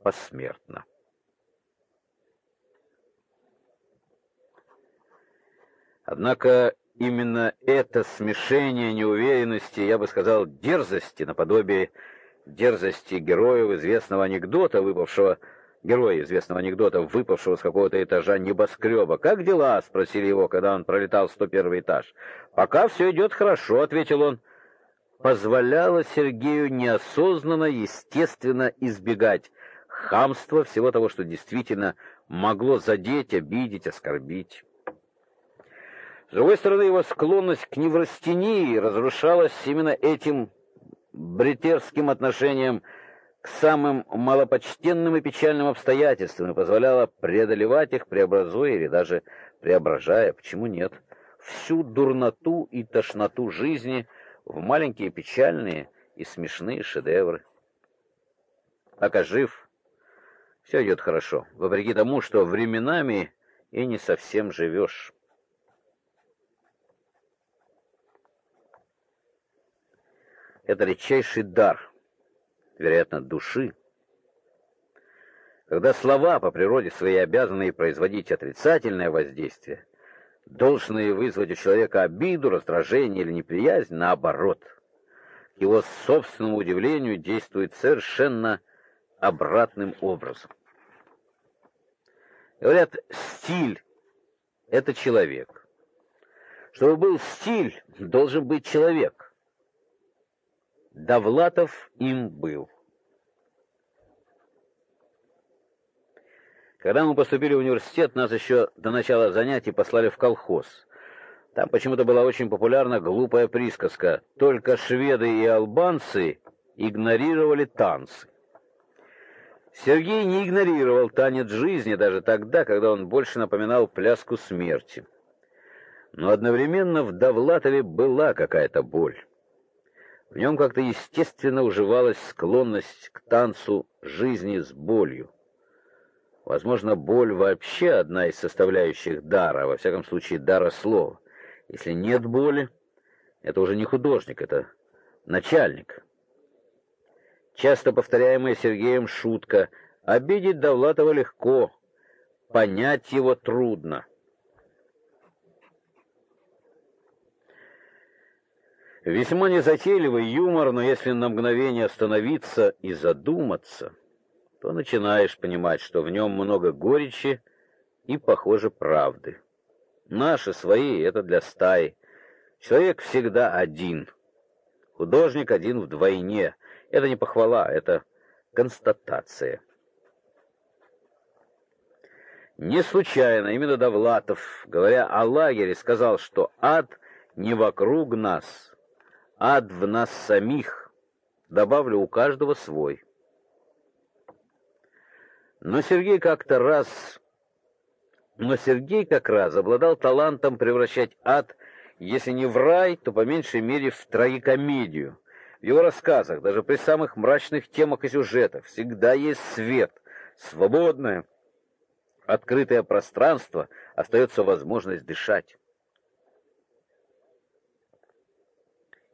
посмертно. Однако именно это смешение неуверенности, я бы сказал, дерзости, наподобие дерзости героев известного анекдота, выпавшего героя известного анекдота, выпавшего с какого-то этажа небоскреба. «Как дела?» — спросили его, когда он пролетал 101 этаж. «Пока все идет хорошо», — ответил он. Позволяло Сергею неосознанно, естественно, избегать хамства, всего того, что действительно могло задеть, обидеть, оскорбить. С другой стороны, его склонность к неврастении разрушалась именно этим бритерским отношением к самым малопочтенным и печальным обстоятельствам и позволяла преодолевать их, преобразуя или даже преображая, почему нет, всю дурноту и тошноту жизни в маленькие печальные и смешные шедевры. Пока жив, все идет хорошо, вопреки тому, что временами и не совсем живешь. Это редчайший дар, вероятно, души. Когда слова по природе своей обязаны производить отрицательное воздействие, должны вызвать у человека обиду, раздражение или неприязнь, наоборот, к его собственному удивлению действует совершенно обратным образом. Говорят, стиль — это человек. Чтобы был стиль, должен быть человек. Довлатов им был. Когда мы поступили в университет, нас еще до начала занятий послали в колхоз. Там почему-то была очень популярна глупая присказка «Только шведы и албанцы игнорировали танцы». Сергей не игнорировал танец жизни даже тогда, когда он больше напоминал пляску смерти. Но одновременно в Довлатове была какая-то боль. В нем как-то естественно уживалась склонность к танцу жизни с болью. Возможно, боль вообще одна из составляющих дара, во всяком случае, дара слова. Если нет боли, это уже не художник, это начальник. Часто повторяемая Сергеем шутка «обидеть Довлатова легко, понять его трудно». Весьма незатейливый юмор, но если на мгновение остановиться и задуматься, то начинаешь понимать, что в нем много горечи и, похоже, правды. Наши свои — это для стаи. Человек всегда один. Художник один вдвойне. Это не похвала, это констатация. Не случайно именно Довлатов, говоря о лагере, сказал, что ад не вокруг нас, ад в нас самих. Добавлю, у каждого свой. Но Сергей как-то раз... Но Сергей как раз обладал талантом превращать ад, если не в рай, то по меньшей мере в трагикомедию. В его рассказах, даже при самых мрачных темах и сюжетах, всегда есть свет, свободное, открытое пространство, остается возможность дышать.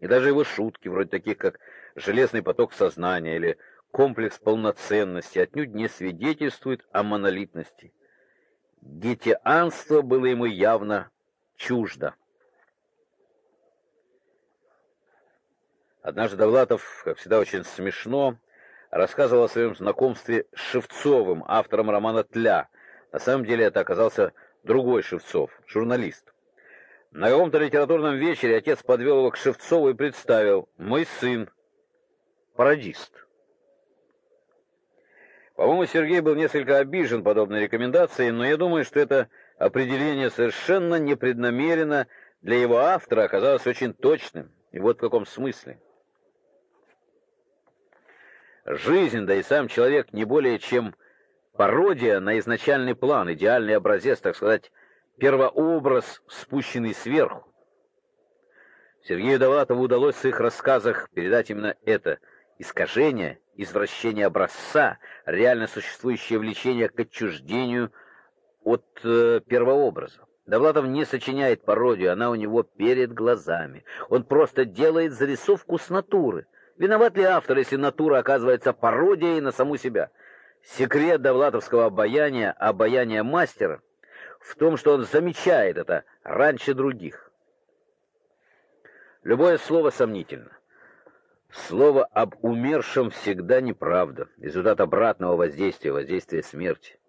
И даже его шутки, вроде таких как «железный поток сознания» или «комплекс полноценности», отнюдь не свидетельствуют о монолитности. Гетианство было ему явно чуждо. Однажды Довлатов, как всегда очень смешно, рассказывал о своем знакомстве с Шевцовым, автором романа «Тля». На самом деле это оказался другой Шевцов, журналист. На каком-то литературном вечере отец подвел его к Шевцову и представил «Мой сын, пародист». По-моему, Сергей был несколько обижен подобной рекомендацией, но я думаю, что это определение совершенно непреднамеренно для его автора оказалось очень точным. И вот в каком смысле. Жизнь, да и сам человек не более чем пародия на изначальный план, идеальный образец, так сказать, первообраз, спущенный сверху. Сергею Довлатову удалось в их рассказах передать именно это искажение, извращение образца, реально существующее влечение к отчуждению от э, первообраза. Довлатов не сочиняет пародию, она у него перед глазами. Он просто делает зарисовку с натуры. Виноват ли автор, если натура оказывается пародией на саму себя? Секрет довлатовского обаяния, обаяния мастера — в том, что он замечает это раньше других. Любое слово сомнительно. Слово об умершем всегда неправда, результат обратного воздействия, воздействия смерти.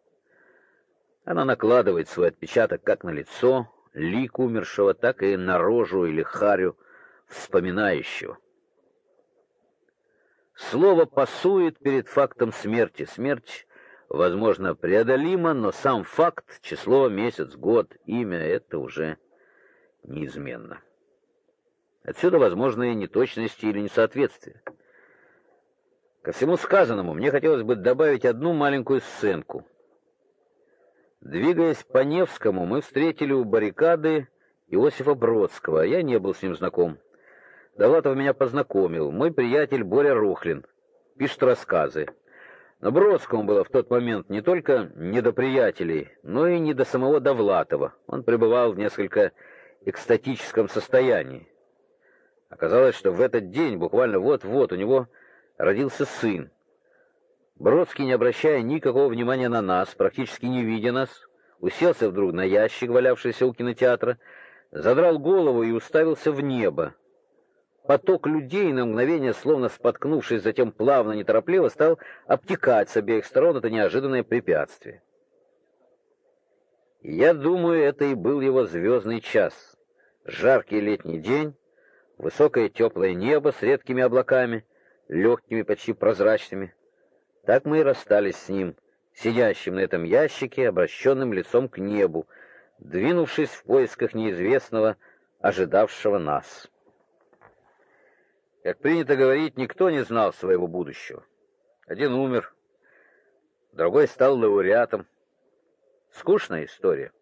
Она накладывает свой отпечаток как на лицо, лик умершего, так и на рожу или харю вспоминающего. Слово пасует перед фактом смерти. Смерть, возможно, преодолима, но сам факт, число, месяц, год, имя — это уже неизменно. Отсюда возможные неточности или несоответствия. Ко всему сказанному мне хотелось бы добавить одну маленькую сценку. Двигаясь по Невскому, мы встретили у баррикады Иосифа Бродского. Я не был с ним знаком. Довлатов меня познакомил. Мой приятель Боря Рухлин. Пишет рассказы. Но Бродскому было в тот момент не только не до приятелей, но и не до самого Довлатова. Он пребывал в несколько экстатическом состоянии. Оказалось, что в этот день, буквально вот-вот, у него родился сын. Бродский, не обращая никакого внимания на нас, практически не видя нас, уселся вдруг на ящик, валявшийся у кинотеатра, задрал голову и уставился в небо. Поток людей на мгновение, словно споткнувшись, затем плавно, неторопливо, стал обтекать с обеих сторон это неожиданное препятствие. Я думаю, это и был его звездный час. Жаркий летний день, высокое теплое небо с редкими облаками, легкими, почти прозрачными. Так мы и расстались с ним, сидящим на этом ящике, обращенным лицом к небу, двинувшись в поисках неизвестного, ожидавшего нас. Как принято говорить, никто не знал своего будущего. Один умер, другой стал лауреатом. Скучная история.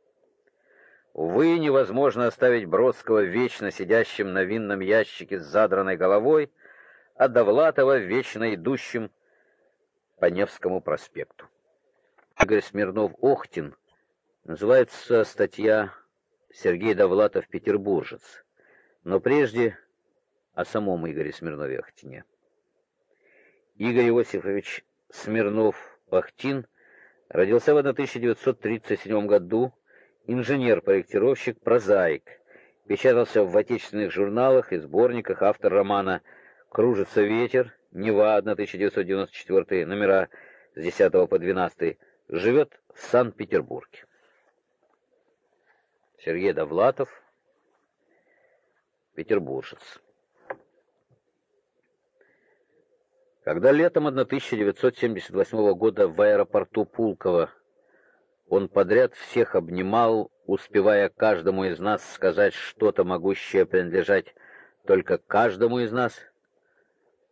Увы, невозможно оставить Бродского вечно сидящим на винном ящике с задранной головой, а Довлатова вечно идущим по Невскому проспекту. Игорь Смирнов-Охтин называется статья «Сергей Довлатов, петербуржец». Но прежде о самом Игоре Смирнове-Охтине. Игорь Иосифович Смирнов-Охтин родился в 1937 году инженер-проектировщик, прозаик. Печатался в отечественных журналах и сборниках автор романа «Кружится ветер», «Нева», 1994, номера с 10 по 12, живет в Санкт-Петербурге. Сергей Довлатов, петербуржец. Когда летом 1978 года в аэропорту Пулково он подряд всех обнимал, успевая каждому из нас сказать что-то, могущее принадлежать только каждому из нас.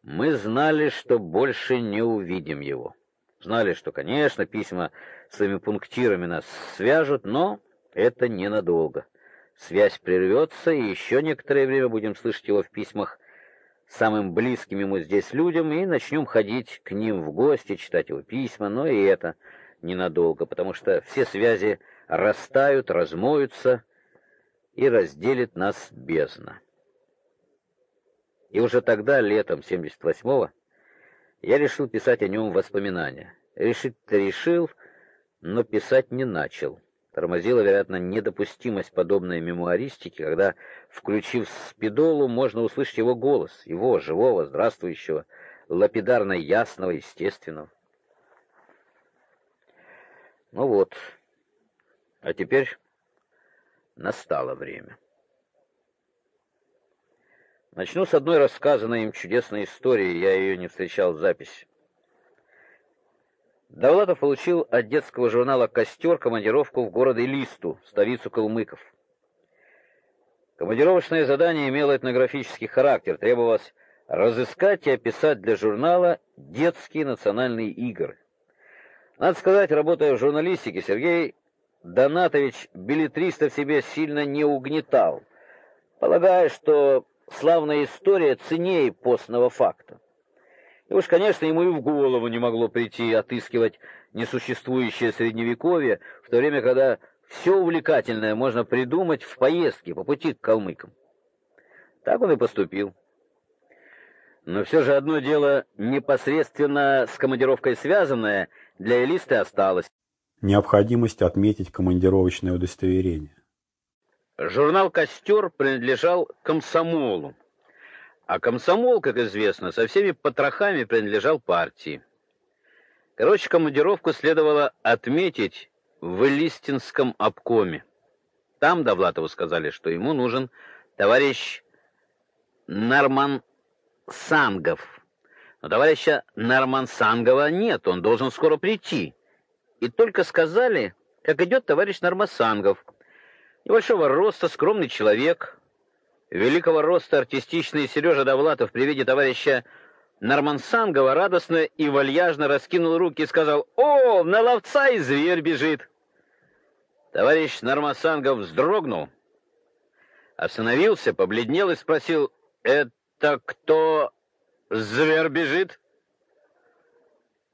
Мы знали, что больше не увидим его. Знали, что, конечно, письма своими пунктирами нас свяжут, но это ненадолго. Связь прервется, и еще некоторое время будем слышать его в письмах самым близким ему здесь людям и начнем ходить к ним в гости, читать его письма, но и это ненадолго, потому что все связи растают, размоются и разделит нас бездна. И уже тогда, летом 78-го, я решил писать о нем воспоминания. Решить-то решил, но писать не начал. Тормозила, вероятно, недопустимость подобной мемуаристики, когда, включив спидолу, можно услышать его голос, его живого, здравствующего, лапидарно ясного, естественного. Ну вот. А теперь настало время. Начну с одной рассказанной им чудесной истории, я ее не встречал в записи. Довлатов получил от детского журнала «Костер» командировку в город Илисту, столицу калмыков. Командировочное задание имело этнографический характер, требовалось разыскать и описать для журнала детские национальные игры. Надо сказать, работая в журналистике, Сергей Донатович билетриста в себе сильно не угнетал, полагая, что славная история ценнее постного факта. И уж, конечно, ему и в голову не могло прийти отыскивать несуществующее средневековье, в то время, когда все увлекательное можно придумать в поездке по пути к калмыкам. Так он и поступил. Но все же одно дело непосредственно с командировкой связанное, для Элисты осталось. необходимость отметить командировочное удостоверение. Журнал «Костер» принадлежал комсомолу, а комсомол, как известно, со всеми потрохами принадлежал партии. Короче, командировку следовало отметить в Листинском обкоме. Там Довлатову сказали, что ему нужен товарищ Нарман Сангов. Но товарища Нарман Сангова нет, он должен скоро прийти. И только сказали, как идет товарищ Нармасангов – Небольшого роста, скромный человек, великого роста артистичный Сережа Довлатов при виде товарища Нормансангова радостно и вальяжно раскинул руки и сказал «О, на ловца и зверь бежит!» Товарищ Нормансангов вздрогнул, остановился, побледнел и спросил «Это кто зверь бежит?»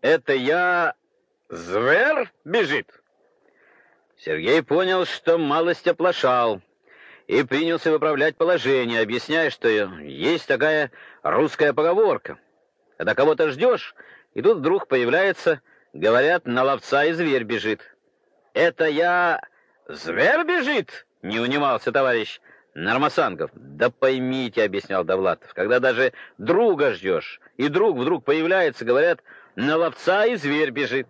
«Это я зверь бежит?» Сергей понял, что малость оплошал, и принялся выправлять положение, объясняя, что есть такая русская поговорка. Когда кого-то ждешь, и тут вдруг появляется, говорят, на ловца и зверь бежит. «Это я... зверь бежит?» — не унимался товарищ Нормасангов. «Да поймите», — объяснял Довлатов, — «когда даже друга ждешь, и друг вдруг появляется, говорят, на ловца и зверь бежит».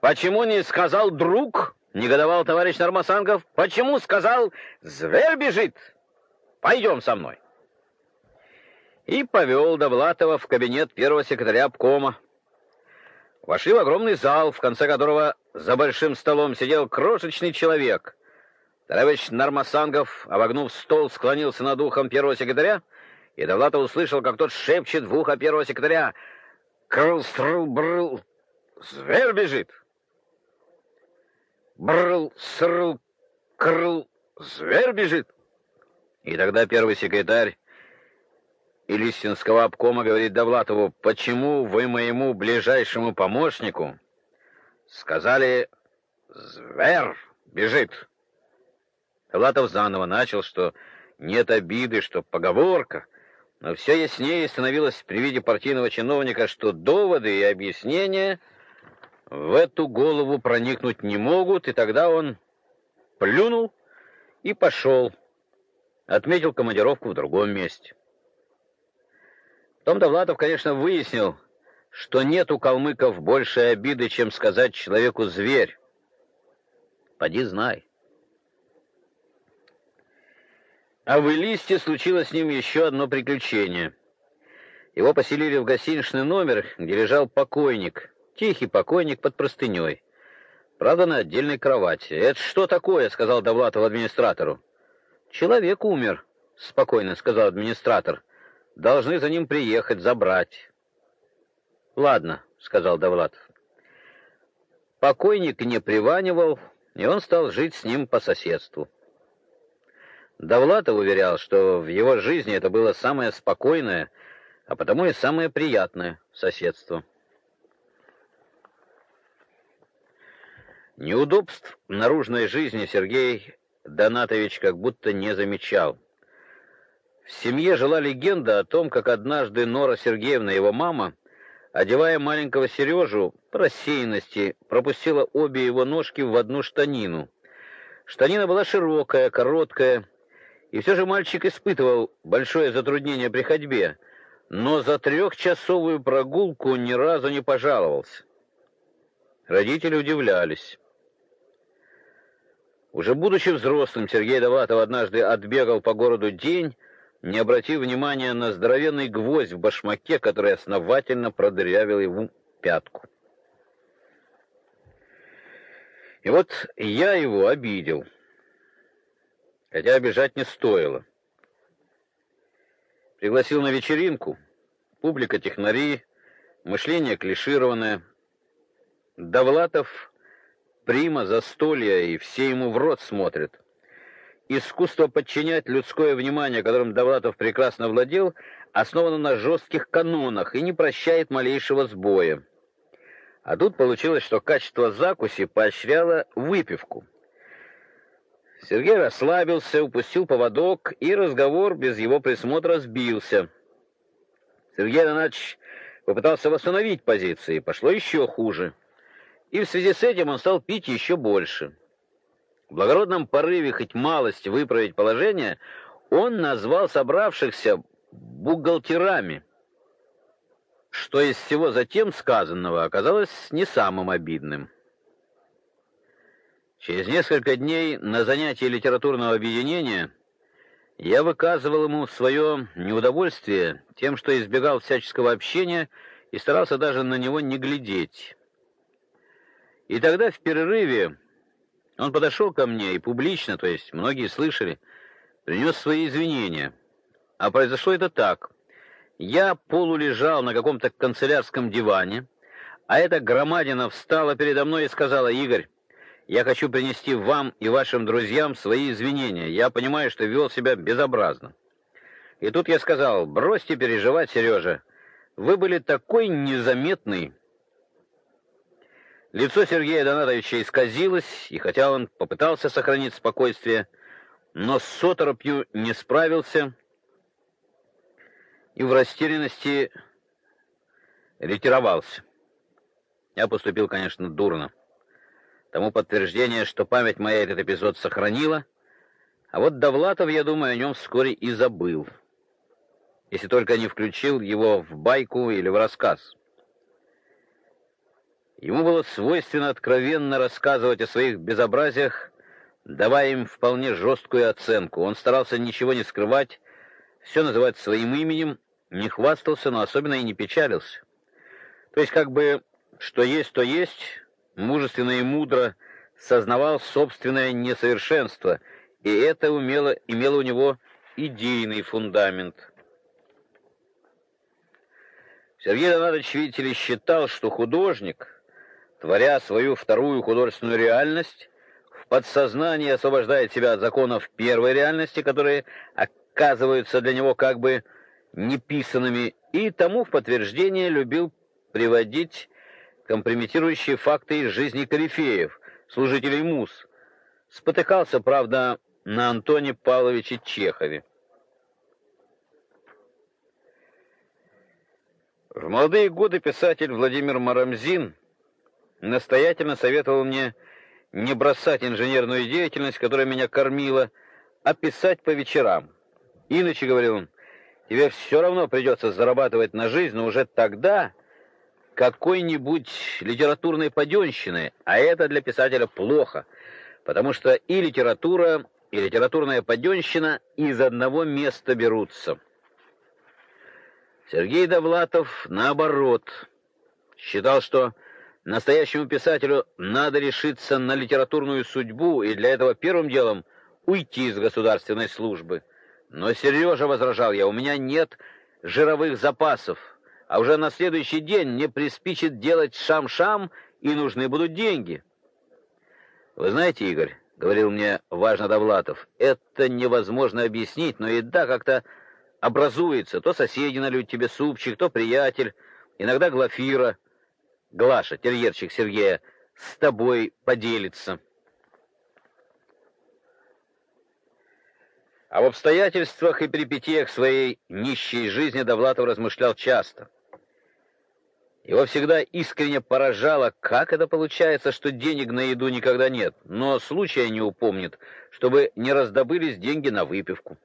«Почему не сказал друг?» Негодовал товарищ Нормасангов. Почему сказал «Зверь бежит»? Пойдем со мной. И повел Довлатова в кабинет первого секретаря обкома. Вошли в огромный зал, в конце которого за большим столом сидел крошечный человек. Товарищ Нормасангов, обогнув стол, склонился над ухом первого секретаря, и Довлатов услышал, как тот шепчет в ухо первого секретаря «Крл-стрл-брл! Зверь бежит!» Брл, срл, крл, зверь бежит. И тогда первый секретарь Илистинского обкома говорит Довлатову, почему вы моему ближайшему помощнику сказали «Зверь бежит». Довлатов заново начал, что нет обиды, что поговорка, но все яснее становилось при виде партийного чиновника, что доводы и объяснения — в эту голову проникнуть не могут, и тогда он плюнул и пошел. Отметил командировку в другом месте. Том Довлатов, конечно, выяснил, что нет у калмыков большей обиды, чем сказать человеку «зверь». Поди знай. А в Элисте случилось с ним еще одно приключение. Его поселили в гостиничный номер, где лежал покойник, Тихий покойник под простыней. Правда, на отдельной кровати. «Это что такое?» — сказал Довлатов администратору. «Человек умер», — спокойно сказал администратор. «Должны за ним приехать, забрать». «Ладно», — сказал Довлатов. Покойник не приванивал, и он стал жить с ним по соседству. Довлатов уверял, что в его жизни это было самое спокойное, а потому и самое приятное соседство. Неудобств наружной жизни Сергей Донатович как будто не замечал. В семье жила легенда о том, как однажды Нора Сергеевна, его мама, одевая маленького Сережу, по рассеянности пропустила обе его ножки в одну штанину. Штанина была широкая, короткая, и все же мальчик испытывал большое затруднение при ходьбе, но за трехчасовую прогулку ни разу не пожаловался. Родители удивлялись. Уже будучи взрослым, Сергей Довлатов однажды отбегал по городу день, не обратив внимания на здоровенный гвоздь в башмаке, который основательно продырявил ему пятку. И вот я его обидел, хотя обижать не стоило. Пригласил на вечеринку, публика технари, мышление клишированное. Довлатов прима, застолья, и все ему в рот смотрят. Искусство подчинять людское внимание, которым Довлатов прекрасно владел, основано на жестких канонах и не прощает малейшего сбоя. А тут получилось, что качество закуси поощряло выпивку. Сергей расслабился, упустил поводок, и разговор без его присмотра сбился. Сергей Иванович попытался восстановить позиции, пошло еще хуже. И в связи с этим он стал пить еще больше. В благородном порыве хоть малость выправить положение, он назвал собравшихся бухгалтерами, что из всего затем сказанного оказалось не самым обидным. Через несколько дней на занятии литературного объединения я выказывал ему свое неудовольствие тем, что избегал всяческого общения и старался даже на него не глядеть. И тогда в перерыве он подошел ко мне и публично, то есть многие слышали, принес свои извинения. А произошло это так: я полулежал на каком-то канцелярском диване, а эта громадина встала передо мной и сказала: "Игорь, я хочу принести вам и вашим друзьям свои извинения. Я понимаю, что вел себя безобразно". И тут я сказал: "Бросьте переживать, Сережа. Вы были такой незаметный". Лицо Сергея Донатовича исказилось, и хотя он попытался сохранить спокойствие, но с оторопью не справился и в растерянности ретировался. Я поступил, конечно, дурно. Тому подтверждение, что память моя этот эпизод сохранила, а вот Довлатов, я думаю, о нем вскоре и забыл. Если только не включил его в байку или в рассказ. Ему было свойственно откровенно рассказывать о своих безобразиях, давая им вполне жесткую оценку. Он старался ничего не скрывать, все называть своим именем, не хвастался, но особенно и не печалился. То есть как бы что есть, то есть, мужественно и мудро сознавал собственное несовершенство, и это умело имело у него идейный фундамент. Сергей Донатович, видите ли, считал, что художник, творя свою вторую художественную реальность, в подсознании освобождает себя от законов первой реальности, которые оказываются для него как бы неписанными, и тому в подтверждение любил приводить компрометирующие факты из жизни корифеев, служителей мус. Спотыкался, правда, на Антоне Павловиче Чехове. В молодые годы писатель Владимир Марамзин настоятельно советовал мне не бросать инженерную деятельность, которая меня кормила, а писать по вечерам. Иначе, говорил он, тебе все равно придется зарабатывать на жизнь, но уже тогда какой-нибудь литературной паденщины, а это для писателя плохо, потому что и литература, и литературная паденщина из одного места берутся. Сергей Довлатов, наоборот, считал, что настоящему писателю надо решиться на литературную судьбу, и для этого первым делом уйти из государственной службы – но Сережа возражал я, у меня нет жировых запасов, а уже на следующий день мне приспичит делать шам-шам, и нужны будут деньги. Вы знаете, Игорь, говорил мне важно Довлатов, это невозможно объяснить, но еда как-то образуется. То соседи нальют тебе супчик, то приятель, иногда Глафира, Глаша, терьерчик Сергея, с тобой поделится. Об обстоятельствах и перипетиях своей нищей жизни Довлатов размышлял часто. Его всегда искренне поражало, как это получается, что денег на еду никогда нет, но случая не упомнит, чтобы не раздобылись деньги на выпивку.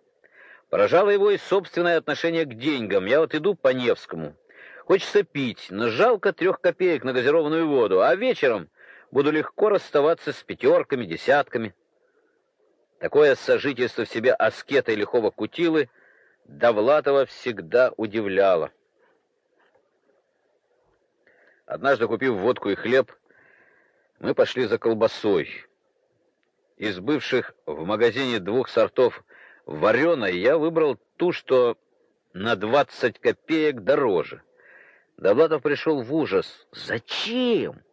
Поражало его и собственное отношение к деньгам. Я вот иду по Невскому. Хочется пить, но жалко трех копеек на газированную воду, а вечером буду легко расставаться с пятерками, десятками. Такое сожительство в себе аскета и лихого кутилы Довлатова всегда удивляло. Однажды, купив водку и хлеб, мы пошли за колбасой. Из бывших в магазине двух сортов вареной я выбрал ту, что на 20 копеек дороже. Довлатов пришел в ужас. Зачем?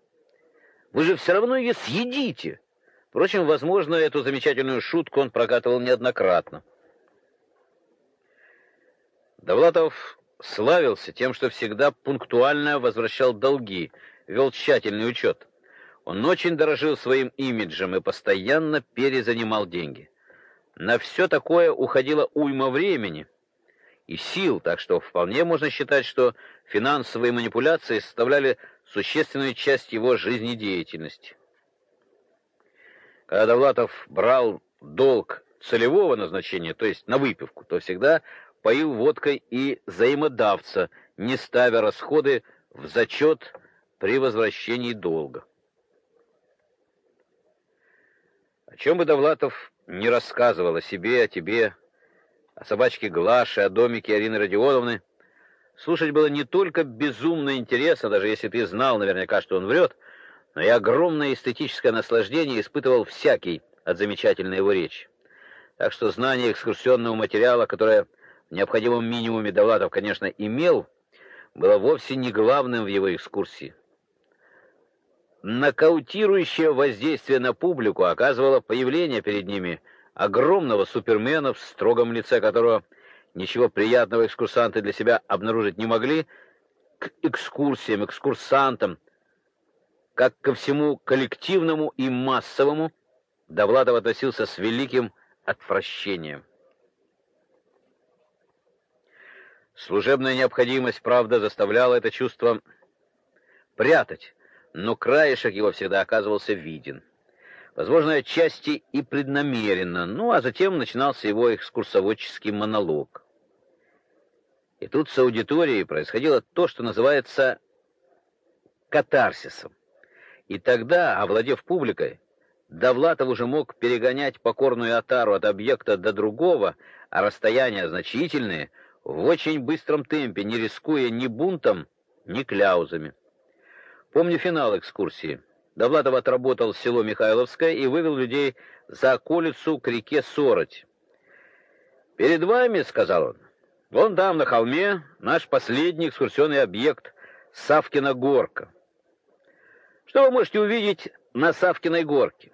Вы же все равно ее съедите. Впрочем, возможно, эту замечательную шутку он прокатывал неоднократно. Довлатов славился тем, что всегда пунктуально возвращал долги, вел тщательный учет. Он очень дорожил своим имиджем и постоянно перезанимал деньги. На все такое уходило уйма времени и сил, так что вполне можно считать, что финансовые манипуляции составляли существенную часть его жизнедеятельности. Когда Довлатов брал долг целевого назначения, то есть на выпивку, то всегда поил водкой и взаимодавца, не ставя расходы в зачет при возвращении долга. О чем бы Довлатов не рассказывал о себе, о тебе, о собачке Глаше, о домике Арины Родионовны, слушать было не только безумно интересно, даже если ты знал наверняка, что он врет, но и огромное эстетическое наслаждение испытывал всякий от замечательной его речи. Так что знание экскурсионного материала, которое в необходимом минимуме Довлатов, конечно, имел, было вовсе не главным в его экскурсии. Нокаутирующее воздействие на публику оказывало появление перед ними огромного супермена, в строгом лице которого ничего приятного экскурсанты для себя обнаружить не могли, к экскурсиям, экскурсантам, как ко всему коллективному и массовому, Довлатов относился с великим отвращением. Служебная необходимость, правда, заставляла это чувство прятать, но краешек его всегда оказывался виден. Возможно, отчасти и преднамеренно, ну а затем начинался его экскурсоводческий монолог. И тут с аудиторией происходило то, что называется катарсисом. И тогда, овладев публикой, Довлатов уже мог перегонять покорную отару от объекта до другого, а расстояния значительные, в очень быстром темпе, не рискуя ни бунтом, ни кляузами. Помню финал экскурсии. Довлатов отработал село Михайловское и вывел людей за околицу к реке Сороть. «Перед вами, — сказал он, — вон там, на холме, наш последний экскурсионный объект — Савкина горка. Что вы можете увидеть на Савкиной горке?»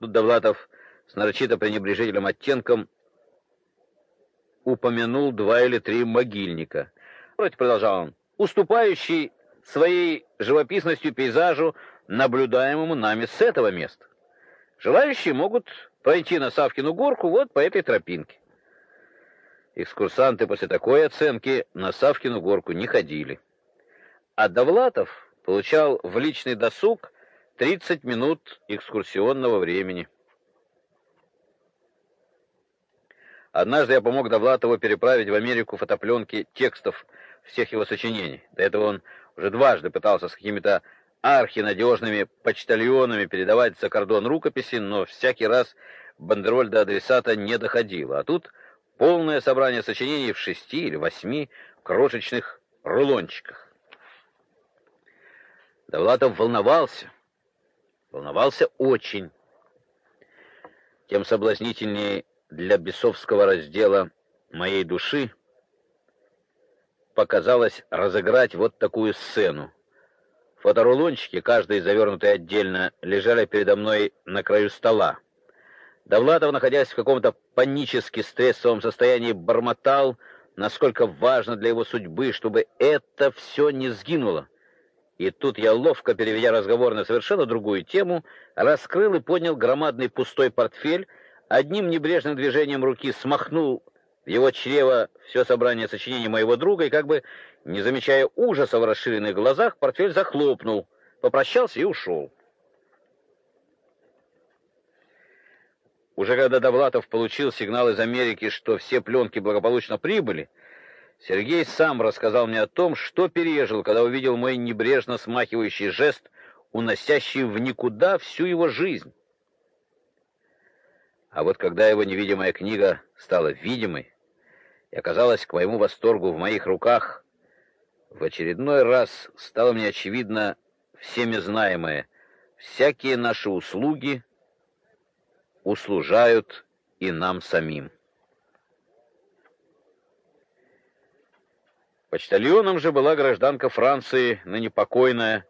Тут Довлатов с нарочито пренебрежительным оттенком упомянул два или три могильника. Вроде продолжал он, уступающий своей живописностью пейзажу, наблюдаемому нами с этого места. Желающие могут пройти на Савкину горку вот по этой тропинке. Экскурсанты после такой оценки на Савкину горку не ходили. А Довлатов получал в личный досуг 30 минут экскурсионного времени. Однажды я помог Довлатову переправить в Америку фотопленки текстов всех его сочинений. До этого он уже дважды пытался с какими-то архинадежными почтальонами передавать за кордон рукописи, но всякий раз бандероль до адресата не доходила. А тут полное собрание сочинений в шести или восьми крошечных рулончиках. Довлатов волновался волновался очень. Тем соблазнительнее для бесовского раздела моей души показалось разыграть вот такую сцену. Фоторулончики, каждый завернутый отдельно, лежали передо мной на краю стола. Довлатов, находясь в каком-то панически стрессовом состоянии, бормотал, насколько важно для его судьбы, чтобы это все не сгинуло. И тут я, ловко переведя разговор на совершенно другую тему, раскрыл и поднял громадный пустой портфель, одним небрежным движением руки смахнул в его чрево все собрание сочинений моего друга и, как бы не замечая ужаса в расширенных глазах, портфель захлопнул, попрощался и ушел. Уже когда Довлатов получил сигнал из Америки, что все пленки благополучно прибыли, Сергей сам рассказал мне о том, что пережил, когда увидел мой небрежно смахивающий жест, уносящий в никуда всю его жизнь. А вот когда его невидимая книга стала видимой и оказалась к моему восторгу в моих руках, в очередной раз стало мне очевидно всеми знаемое: всякие наши услуги услужают и нам самим. Почтальоном же была гражданка Франции, ныне покойная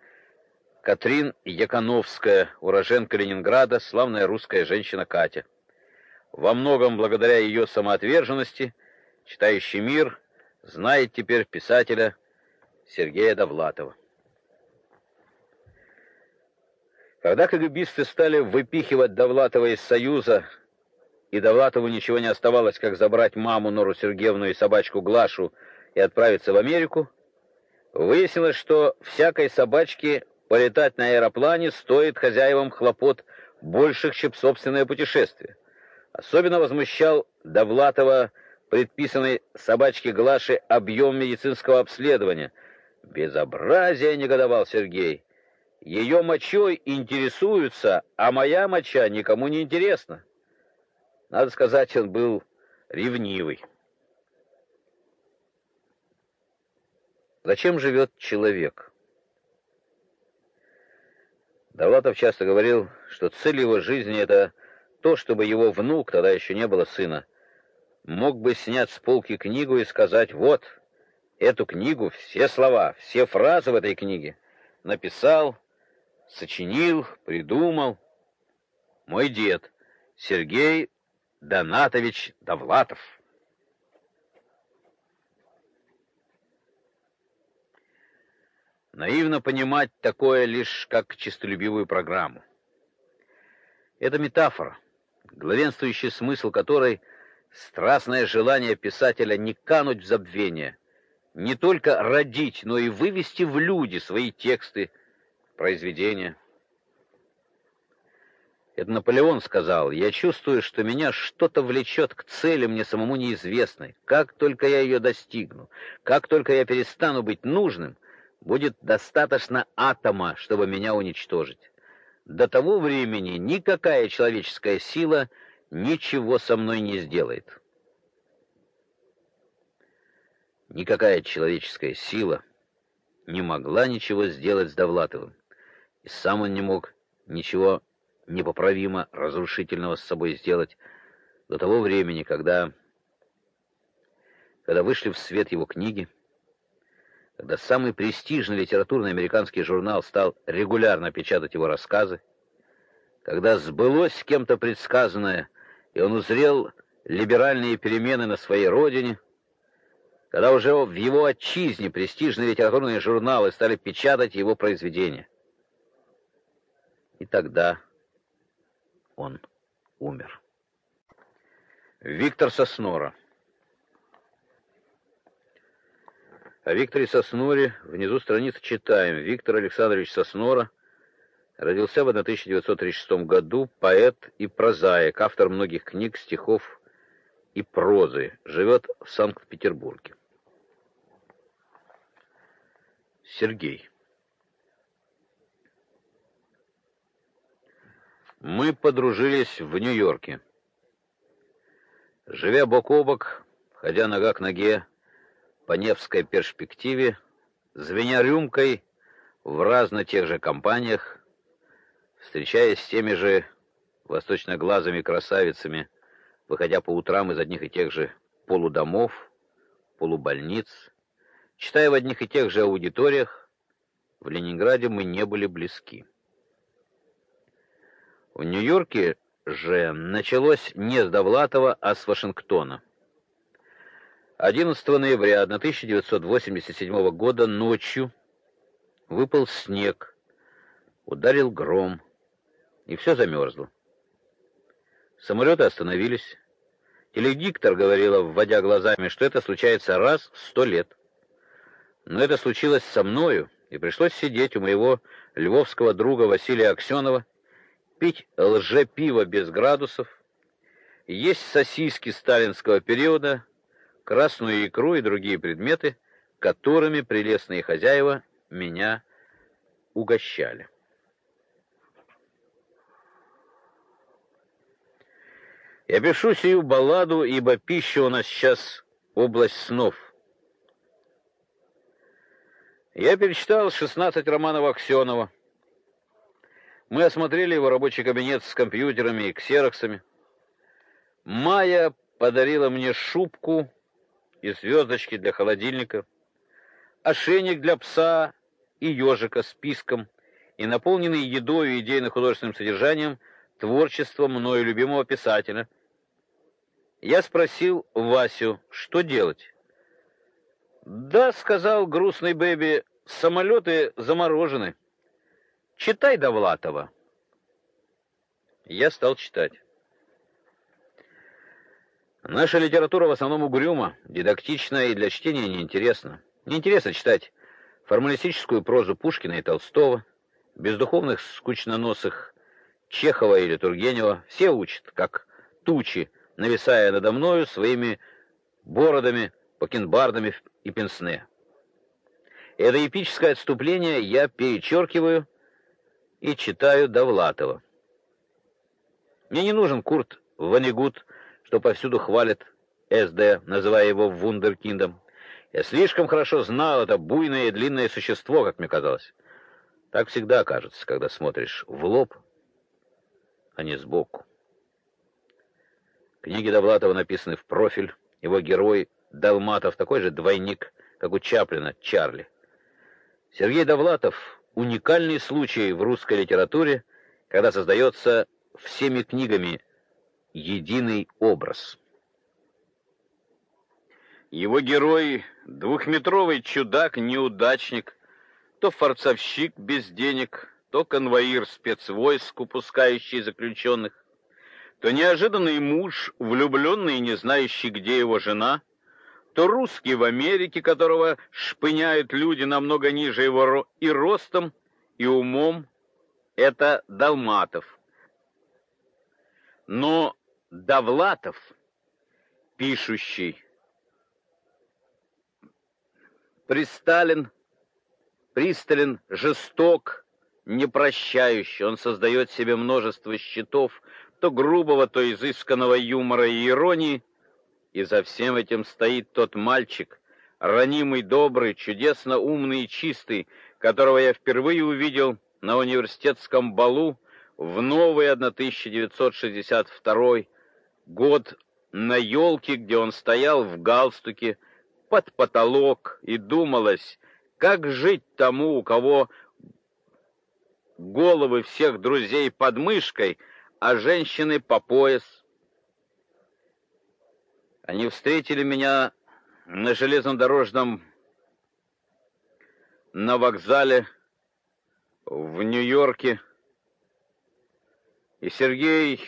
Катрин Якановская, уроженка Ленинграда, славная русская женщина Катя. Во многом благодаря ее самоотверженности читающий мир знает теперь писателя Сергея Довлатова. Когда КГБисты стали выпихивать Довлатова из Союза, и Довлатову ничего не оставалось, как забрать маму Нору Сергеевну и собачку Глашу и отправиться в Америку, Выяснилось, что всякой собачке полетать на аэроплане стоит хозяевам хлопот больших, чем собственное путешествие. Особенно возмущал Довлатова предписанный собачке Глаше объем медицинского обследования. Безобразие, негодовал Сергей. Ее мочой интересуются, а моя моча никому не интересна. Надо сказать, он был ревнивый. Зачем живет человек? Довлатов часто говорил, что цель его жизни это то, чтобы его внук, тогда еще не было сына, мог бы снять с полки книгу и сказать: "Вот эту книгу, все слова, все фразы в этой книге написал, сочинил, придумал мой дед Сергей Донатович Довлатов". Наивно понимать такое лишь как честолюбивую программу. Это метафора, главенствующий смысл которой страстное желание писателя не кануть в забвение, не только родить, но и вывести в люди свои тексты, произведения. Это Наполеон сказал: "Я чувствую, что меня что-то влечет к цели мне самому неизвестной. Как только я ее достигну, как только я перестану быть нужным, будет достаточно атома, чтобы меня уничтожить. До того времени никакая человеческая сила ничего со мной не сделает. Никакая человеческая сила не могла ничего сделать с Довлатовым. И сам он не мог ничего непоправимо разрушительного с собой сделать до того времени, когда когда вышли в свет его книги, когда самый престижный литературный американский журнал стал регулярно печатать его рассказы, когда сбылось кем-то предсказанное, и он узрел либеральные перемены на своей родине, когда уже в его отчизне престижные литературные журналы стали печатать его произведения. И тогда он умер. Виктор Соснора О Викторе Сосноре внизу страницы читаем. Виктор Александрович Соснора родился в 1936 году, поэт и прозаик, автор многих книг, стихов и прозы, живет в Санкт-Петербурге. Сергей. Мы подружились в Нью-Йорке. Живя бок о бок, ходя нога к ноге, по Невской перспективе, звеня рюмкой в разно тех же компаниях, встречаясь с теми же восточноглазыми красавицами, выходя по утрам из одних и тех же полудомов, полубольниц, читая в одних и тех же аудиториях, в Ленинграде мы не были близки. В Нью-Йорке же началось не с Довлатова, а с Вашингтона. 11 ноября 1987 года ночью выпал снег, ударил гром, и все замерзло. Самолеты остановились. Теледиктор говорила, вводя глазами, что это случается раз в сто лет. Но это случилось со мною, и пришлось сидеть у моего львовского друга Василия Аксенова, пить лже-пиво без градусов, есть сосиски сталинского периода, красную икру и другие предметы, которыми прелестные хозяева меня угощали. Я пишу сию балладу, ибо пища у нас сейчас область снов. Я перечитал 16 романов Аксенова. Мы осмотрели его рабочий кабинет с компьютерами и ксероксами. Майя подарила мне шубку и звездочки для холодильника, ошейник для пса и ежика с писком, и наполненный едой и идейно-художественным содержанием творчеством мною любимого писателя. Я спросил Васю, что делать. «Да», — сказал грустный Бэби, — «самолеты заморожены. Читай Довлатова». Я стал читать. Наша литература в основном угрюма, дидактична и для чтения неинтересна. Неинтересно читать формалистическую прозу Пушкина и Толстого, бездуховных скучноносых Чехова или Тургенева, все учат, как тучи, нависая надо мною своими бородами, бакенбардами и пенсне. Это эпическое отступление я перечеркиваю и читаю Довлатова. Мне не нужен Курт Ванигут, что повсюду хвалит СД, называя его вундеркиндом. Я слишком хорошо знал это буйное и длинное существо, как мне казалось. Так всегда кажется, когда смотришь в лоб, а не сбоку. Книги Довлатова написаны в профиль. Его герой Далматов такой же двойник, как у Чаплина, Чарли. Сергей Довлатов — уникальный случай в русской литературе, когда создается всеми книгами единый образ. Его герой — двухметровый чудак-неудачник, то форцовщик без денег, то конвоир спецвойск, упускающий заключенных, то неожиданный муж, влюбленный и не знающий, где его жена, то русский в Америке, которого шпыняют люди намного ниже его и ростом, и умом, это Далматов. Но Довлатов, пишущий, Присталин, пристален, жесток, непрощающий. Он создает себе множество щитов, то грубого, то изысканного юмора и иронии, и за всем этим стоит тот мальчик, ранимый, добрый, чудесно умный и чистый, которого я впервые увидел на университетском балу в новый 1962 год на елке, где он стоял в галстуке под потолок, и думалось, как жить тому, у кого головы всех друзей под мышкой, а женщины по пояс. Они встретили меня на железнодорожном на вокзале в Нью-Йорке. И Сергей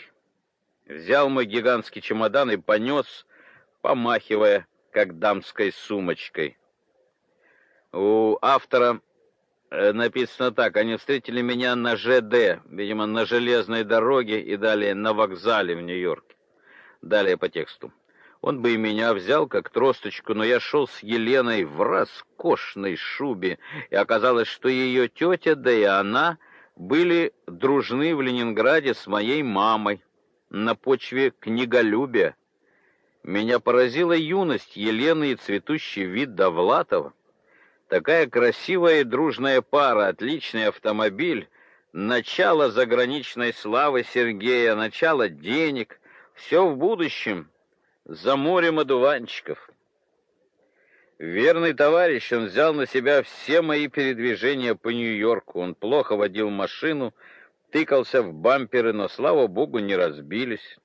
взял мой гигантский чемодан и понес, помахивая как дамской сумочкой. У автора написано так: они встретили меня на ЖД, видимо, на железной дороге и далее на вокзале в Нью-Йорке. Далее по тексту. Он бы и меня взял как тросточку, но я шел с Еленой в роскошной шубе, и оказалось, что ее тетя, да и она были дружны в Ленинграде с моей мамой на почве книголюбия. Меня поразила юность Елены и цветущий вид Довлатова. Такая красивая и дружная пара, отличный автомобиль, начало заграничной славы Сергея, начало денег, все в будущем за морем одуванчиков. Верный товарищ, он взял на себя все мои передвижения по Нью-Йорку. Он плохо водил машину, тыкался в бамперы, но, слава богу, не разбились.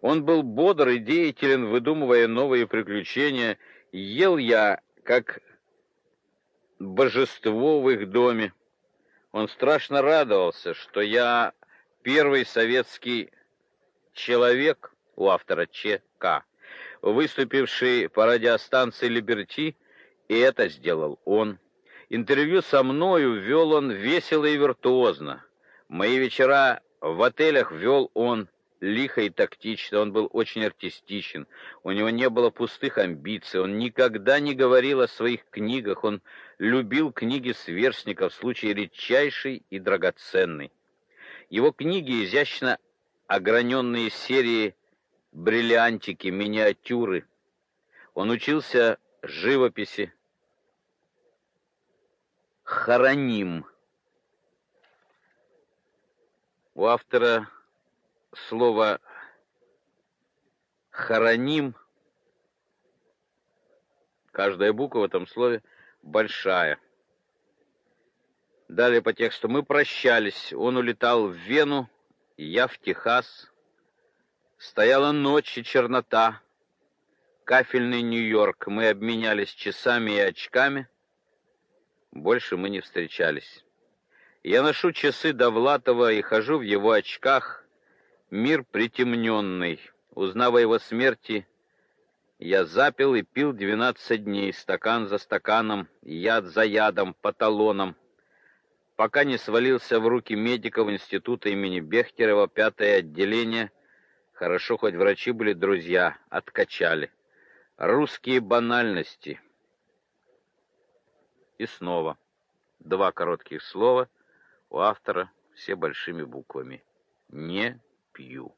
Он был бодр и деятелен, выдумывая новые приключения. Ел я, как божество в их доме. Он страшно радовался, что я первый советский человек у автора ЧК, выступивший по радиостанции Либерти, и это сделал он. Интервью со мною вел он весело и виртуозно. Мои вечера в отелях вел он лихо и тактично, он был очень артистичен. У него не было пустых амбиций, он никогда не говорил о своих книгах, он любил книги сверстников, в случае редчайший и драгоценный. Его книги изящно ограненные серии бриллиантики, миниатюры. Он учился живописи. Хороним. У автора слово хороним каждая буква в этом слове большая. Далее по тексту мы прощались. Он улетал в Вену, я в Техас. Стояла ночь и чернота. Кафельный Нью-Йорк. Мы обменялись часами и очками. Больше мы не встречались. Я ношу часы Довлатова и хожу в его очках. Мир притемненный. Узнав о его смерти, Я запил и пил 12 дней, стакан за стаканом, яд за ядом, по талонам, пока не свалился в руки медиков института имени Бехтерева, пятое отделение. Хорошо, хоть врачи были друзья, откачали. Русские банальности. И снова два коротких слова у автора, все большими буквами. Не you.